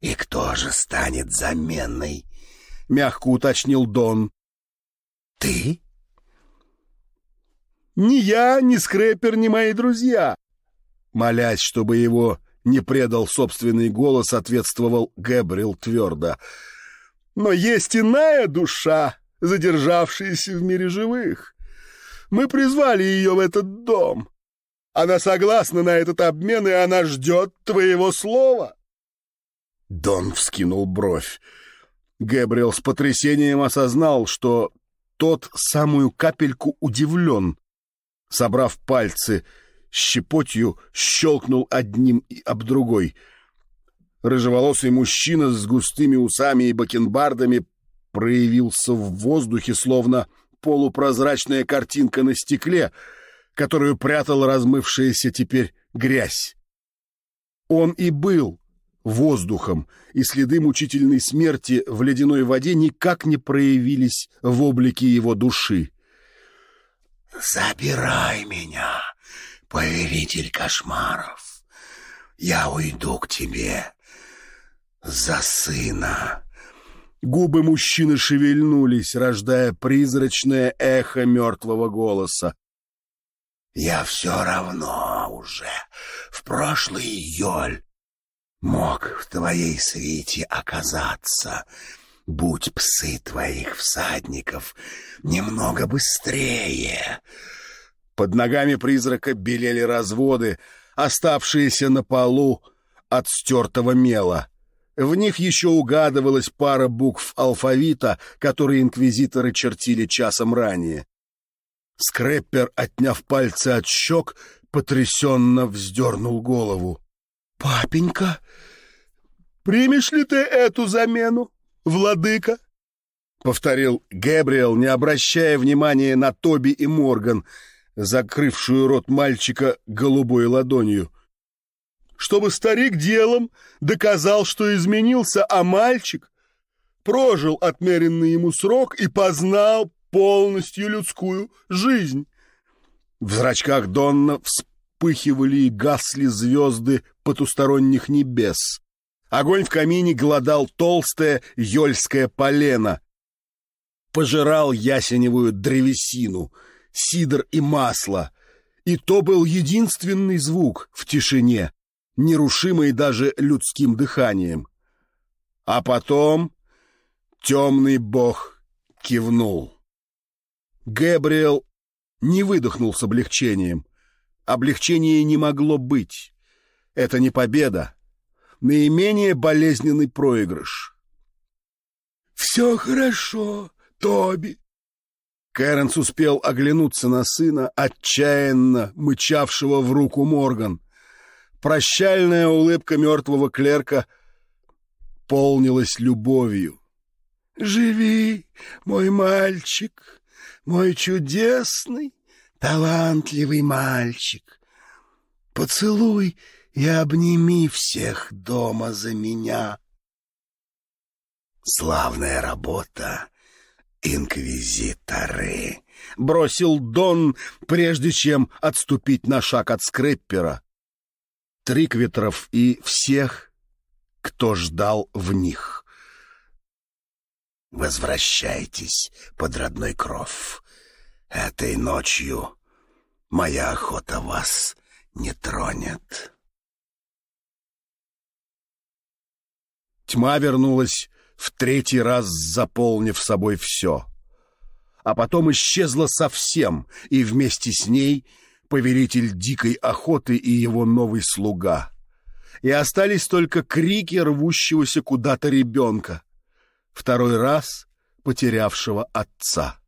«И кто же станет заменой?» — мягко уточнил Дон. «Ты?» «Ни я, ни Скрэпер, ни мои друзья!» Молясь, чтобы его не предал собственный голос, ответствовал Гэбриэл твердо. «Но есть иная душа, задержавшаяся в мире живых. Мы призвали ее в этот дом. Она согласна на этот обмен, и она ждет твоего слова». Дон вскинул бровь. Гэбриэл с потрясением осознал, что тот самую капельку удивлен. Собрав пальцы, щепотью щелкнул одним и об другой. Рыжеволосый мужчина с густыми усами и бакенбардами проявился в воздухе, словно полупрозрачная картинка на стекле, которую прятала размывшаяся теперь грязь. Он и был воздухом, и следы мучительной смерти в ледяной воде никак не проявились в облике его души. «Забирай меня!» Повелитель кошмаров, я уйду к тебе за сына». Губы мужчины шевельнулись, рождая призрачное эхо мертвого голоса. «Я все равно уже в прошлый Йоль мог в твоей свете оказаться, будь псы твоих всадников немного быстрее». Под ногами призрака белели разводы, оставшиеся на полу от стертого мела. В них еще угадывалась пара букв алфавита, которые инквизиторы чертили часом ранее. Скреппер, отняв пальцы от щек, потрясенно вздернул голову. «Папенька, примешь ли ты эту замену, владыка?» — повторил Гэбриэл, не обращая внимания на Тоби и Морган — закрывшую рот мальчика голубой ладонью. Чтобы старик делом доказал, что изменился, а мальчик прожил отмеренный ему срок и познал полностью людскую жизнь. В зрачках Донна вспыхивали и гасли звезды потусторонних небес. Огонь в камине глодал толстое ёльское полено, пожирал ясеневую древесину — сидр и масло. И то был единственный звук в тишине, нерушимый даже людским дыханием. А потом темный бог кивнул. Гэбриэл не выдохнул с облегчением. Облегчения не могло быть. Это не победа. Наименее болезненный проигрыш. «Все хорошо, Тоби!» Кэренс успел оглянуться на сына, отчаянно мычавшего в руку Морган. Прощальная улыбка мертвого клерка полнилась любовью. «Живи, мой мальчик, мой чудесный, талантливый мальчик. Поцелуй и обними всех дома за меня». «Славная работа, инквизиторы!» — бросил Дон, прежде чем отступить на шаг от скреппера. Трикветров и всех, кто ждал в них. «Возвращайтесь под родной кров. Этой ночью моя охота вас не тронет». Тьма вернулась в третий раз заполнив собой все. А потом исчезла совсем, и вместе с ней повелитель дикой охоты и его новый слуга. И остались только крики рвущегося куда-то ребенка, второй раз потерявшего отца.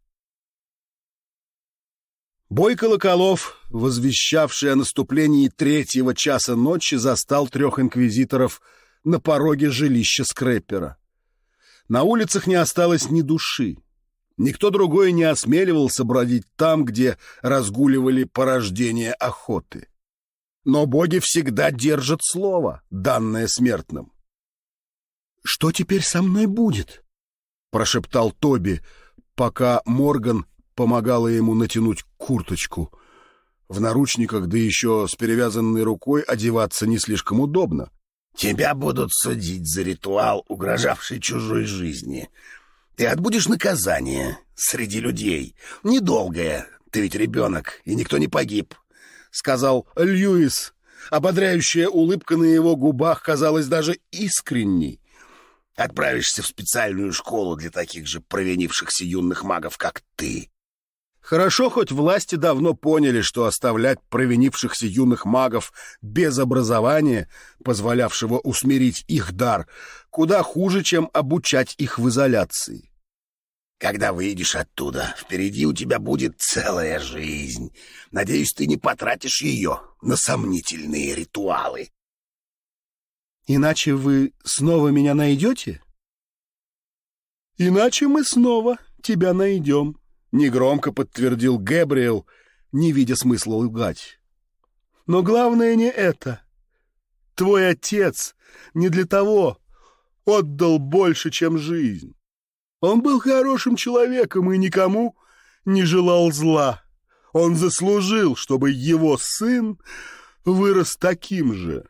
Бой колоколов, возвещавший о наступлении третьего часа ночи, застал трех инквизиторов на пороге жилища Скрэппера. На улицах не осталось ни души. Никто другой не осмеливался бродить там, где разгуливали порождения охоты. Но боги всегда держат слово, данное смертным. «Что теперь со мной будет?» — прошептал Тоби, пока Морган помогала ему натянуть курточку. В наручниках, да еще с перевязанной рукой, одеваться не слишком удобно. Тебя будут судить за ритуал, угрожавший чужой жизни. Ты отбудешь наказание среди людей. Недолгое. Ты ведь ребенок, и никто не погиб, — сказал Льюис. Ободряющая улыбка на его губах казалась даже искренней. Отправишься в специальную школу для таких же провинившихся юных магов, как ты. Хорошо, хоть власти давно поняли, что оставлять провинившихся юных магов без образования, позволявшего усмирить их дар, куда хуже, чем обучать их в изоляции. Когда выйдешь оттуда, впереди у тебя будет целая жизнь. Надеюсь, ты не потратишь ее на сомнительные ритуалы. Иначе вы снова меня найдете? Иначе мы снова тебя найдем, Негромко подтвердил Гэбриэл, не видя смысла лгать. Но главное не это. Твой отец не для того отдал больше, чем жизнь. Он был хорошим человеком и никому не желал зла. Он заслужил, чтобы его сын вырос таким же.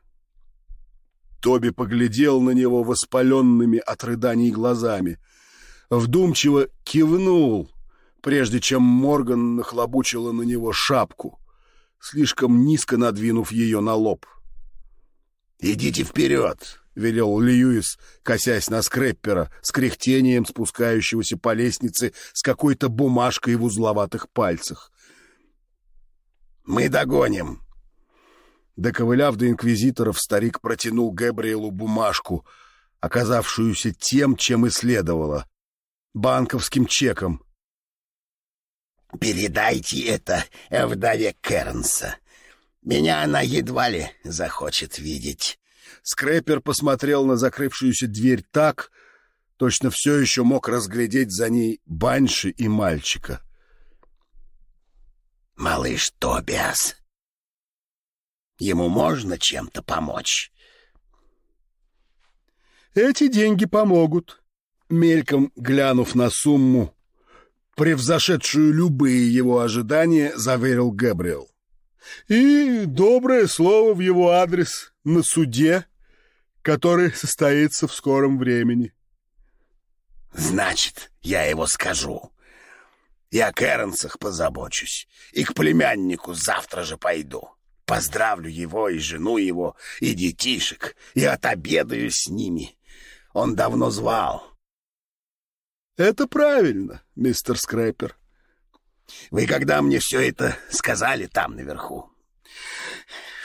Тоби поглядел на него воспаленными от рыданий глазами, вдумчиво кивнул, прежде чем Морган нахлобучила на него шапку, слишком низко надвинув ее на лоб. «Идите вперед!» — велел Льюис, косясь на скреппера, с кряхтением спускающегося по лестнице с какой-то бумажкой в узловатых пальцах. «Мы догоним!» Доковыляв до инквизиторов, старик протянул Габриэлу бумажку, оказавшуюся тем, чем и следовало — банковским чеком. Передайте это вдове Кернса. Меня она едва ли захочет видеть. Скрэпер посмотрел на закрывшуюся дверь так, точно все еще мог разглядеть за ней Банши и мальчика. «Малыш Тобиас, ему можно чем-то помочь?» «Эти деньги помогут», — мельком глянув на сумму, превзошедшую любые его ожидания, заверил Габриэл. И доброе слово в его адрес на суде, который состоится в скором времени. Значит, я его скажу. Я о Кэренсах позабочусь, и к племяннику завтра же пойду. Поздравлю его и жену его, и детишек, и отобедаю с ними. Он давно звал. Это правильно, мистер Скрэпер. Вы когда мне все это сказали там наверху?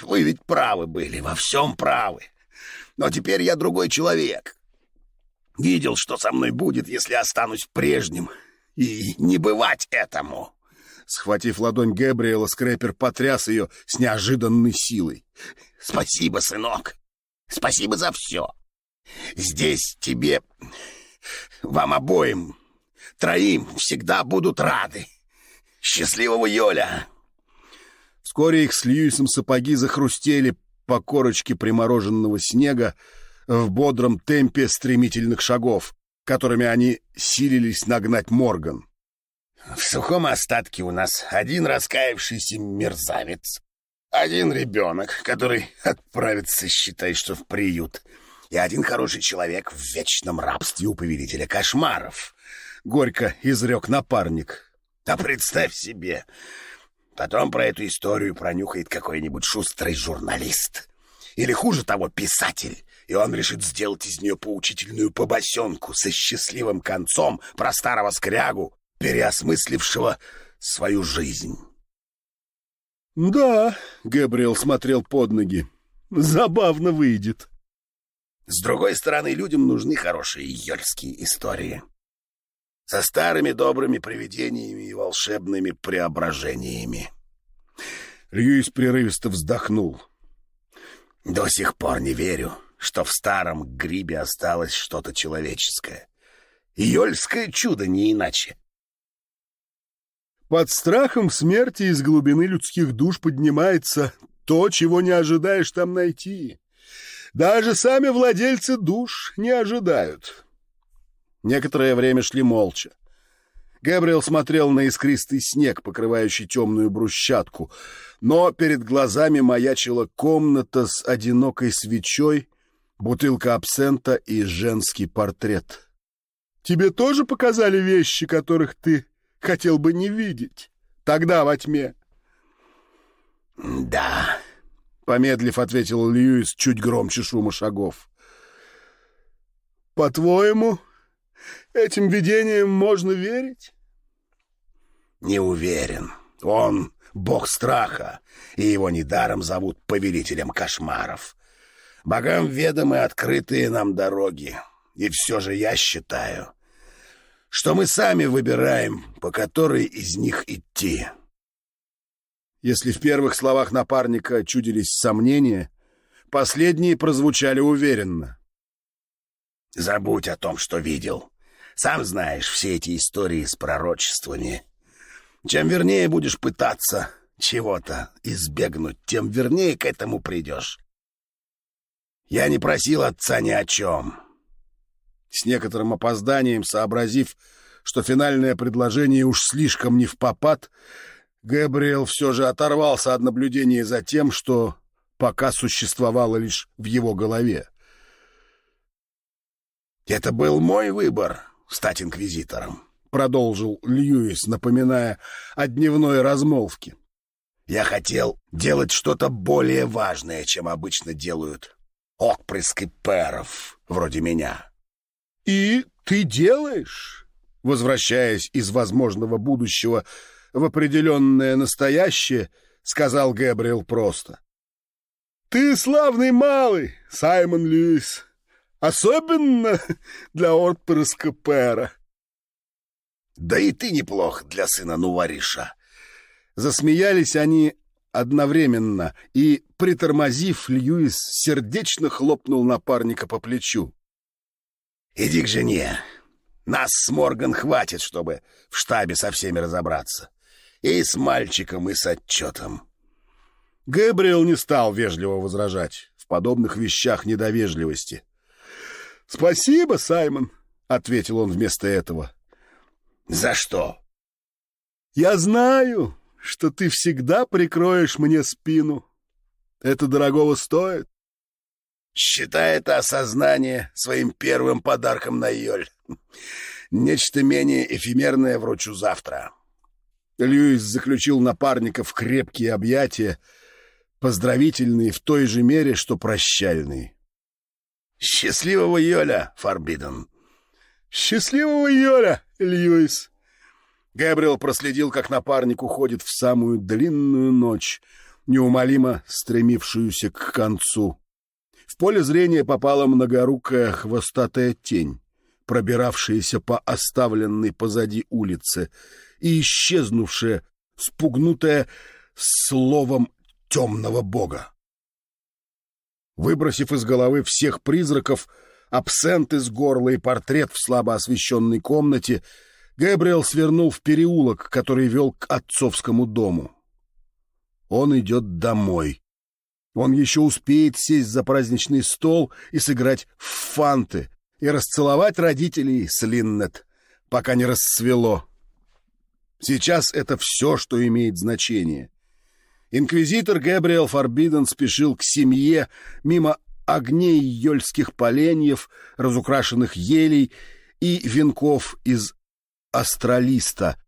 Вы ведь правы были, во всем правы. Но теперь я другой человек. Видел, что со мной будет, если останусь прежним. И не бывать этому. Схватив ладонь Гэбриэла, Скрэпер потряс ее с неожиданной силой. Спасибо, сынок. Спасибо за все. Здесь тебе, вам обоим, троим всегда будут рады. Счастливого Йоля! Вскоре их с Льюисом сапоги захрустели по корочке примороженного снега в бодром темпе стремительных шагов, которыми они силились нагнать Морган. В сухом остатке у нас один раскаявшийся мерзавец, один ребенок, который отправится, считай, что в приют, и один хороший человек в вечном рабстве у повелителя кошмаров. Горько изрек напарник. А представь себе, потом про эту историю пронюхает какой-нибудь шустрый журналист. Или хуже того, писатель, и он решит сделать из нее поучительную побосенку со счастливым концом про старого скрягу, переосмыслившего свою жизнь. «Да», — Габриэл смотрел под ноги, — «забавно выйдет». С другой стороны, людям нужны хорошие йольские истории. Со старыми добрыми привидениями и волшебными преображениями. Льюис прерывисто вздохнул. До сих пор не верю, что в старом грибе осталось что-то человеческое. Йольское чудо не иначе. Под страхом смерти из глубины людских душ поднимается то, чего не ожидаешь там найти. Даже сами владельцы душ не ожидают. Некоторое время шли молча. Габриэл смотрел на искристый снег, покрывающий темную брусчатку, но перед глазами маячила комната с одинокой свечой, бутылка абсента и женский портрет. «Тебе тоже показали вещи, которых ты хотел бы не видеть? Тогда во тьме?» «Да», Помедлив, ответил Льюис чуть громче шума шагов. «По-твоему, этим видениям можно верить?» «Не уверен. Он — бог страха, и его недаром зовут повелителем кошмаров. Богам ведомы открытые нам дороги, и все же я считаю, что мы сами выбираем, по которой из них идти». Если в первых словах напарника чудились сомнения, последние прозвучали уверенно. «Забудь о том, что видел. Сам знаешь все эти истории с пророчествами. Чем вернее будешь пытаться чего-то избегнуть, тем вернее к этому придешь. Я не просил отца ни о чем». С некоторым опозданием, сообразив, что финальное предложение уж слишком не в попад, Габриэл все же оторвался от наблюдения за тем, что пока существовало лишь в его голове. «Это был мой выбор — стать инквизитором», — продолжил Льюис, напоминая о дневной размолвке. «Я хотел делать что-то более важное, чем обычно делают отпрыски перов, вроде меня». «И ты делаешь?» Возвращаясь из возможного будущего, — в определенное настоящее, — сказал Гэбриэл просто. — Ты славный малый, Саймон Льюис, особенно *laughs* для отпрыска Пэра. — Да и ты неплох для сына Нувариша. Засмеялись они одновременно, и, притормозив, Льюис сердечно хлопнул напарника по плечу. — Иди к жене. Нас с Морган хватит, чтобы в штабе со всеми разобраться. И с мальчиком, и с отчетом. Гэбриэл не стал вежливо возражать. В подобных вещах недовежливости. «Спасибо, Саймон», — ответил он вместо этого. «За что?» «Я знаю, что ты всегда прикроешь мне спину. Это дорогого стоит». «Считай это осознание своим первым подарком на Йоль. Нечто менее эфемерное вручу завтра». Льюис заключил напарника в крепкие объятия, поздравительные в той же мере, что прощальные. Счастливого Йоля, Форбиден. Счастливого Йоля, Льюис. Гэбриэл проследил, как напарник уходит в самую длинную ночь, неумолимо стремившуюся к концу. В поле зрения попала многорукая хвостатая тень, пробиравшаяся по оставленной позади улице и исчезнувшая, спугнутая словом темного бога. Выбросив из головы всех призраков, абсент из горла и портрет в слабо освещенной комнате, Гэбриэл свернул в переулок, который вел к отцовскому дому. Он идет домой. Он еще успеет сесть за праздничный стол и сыграть в фанты, и расцеловать родителей с Линнет, пока не расцвело. Сейчас это все, что имеет значение. Инквизитор Гэбриэл Форбиден спешил к семье мимо огней ёльских поленьев, разукрашенных елей и венков из астралиста,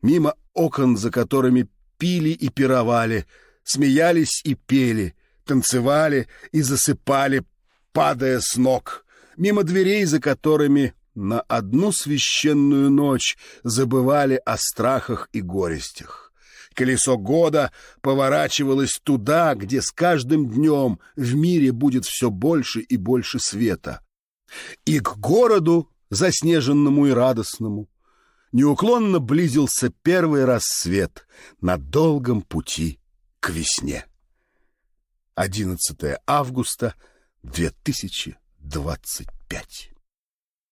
мимо окон, за которыми пили и пировали, смеялись и пели, танцевали и засыпали, падая с ног, мимо дверей, за которыми на одну священную ночь забывали о страхах и горестях. Колесо года поворачивалось туда, где с каждым днем в мире будет все больше и больше света. И к городу, заснеженному и радостному, неуклонно близился первый рассвет на долгом пути к весне. 11 августа 2025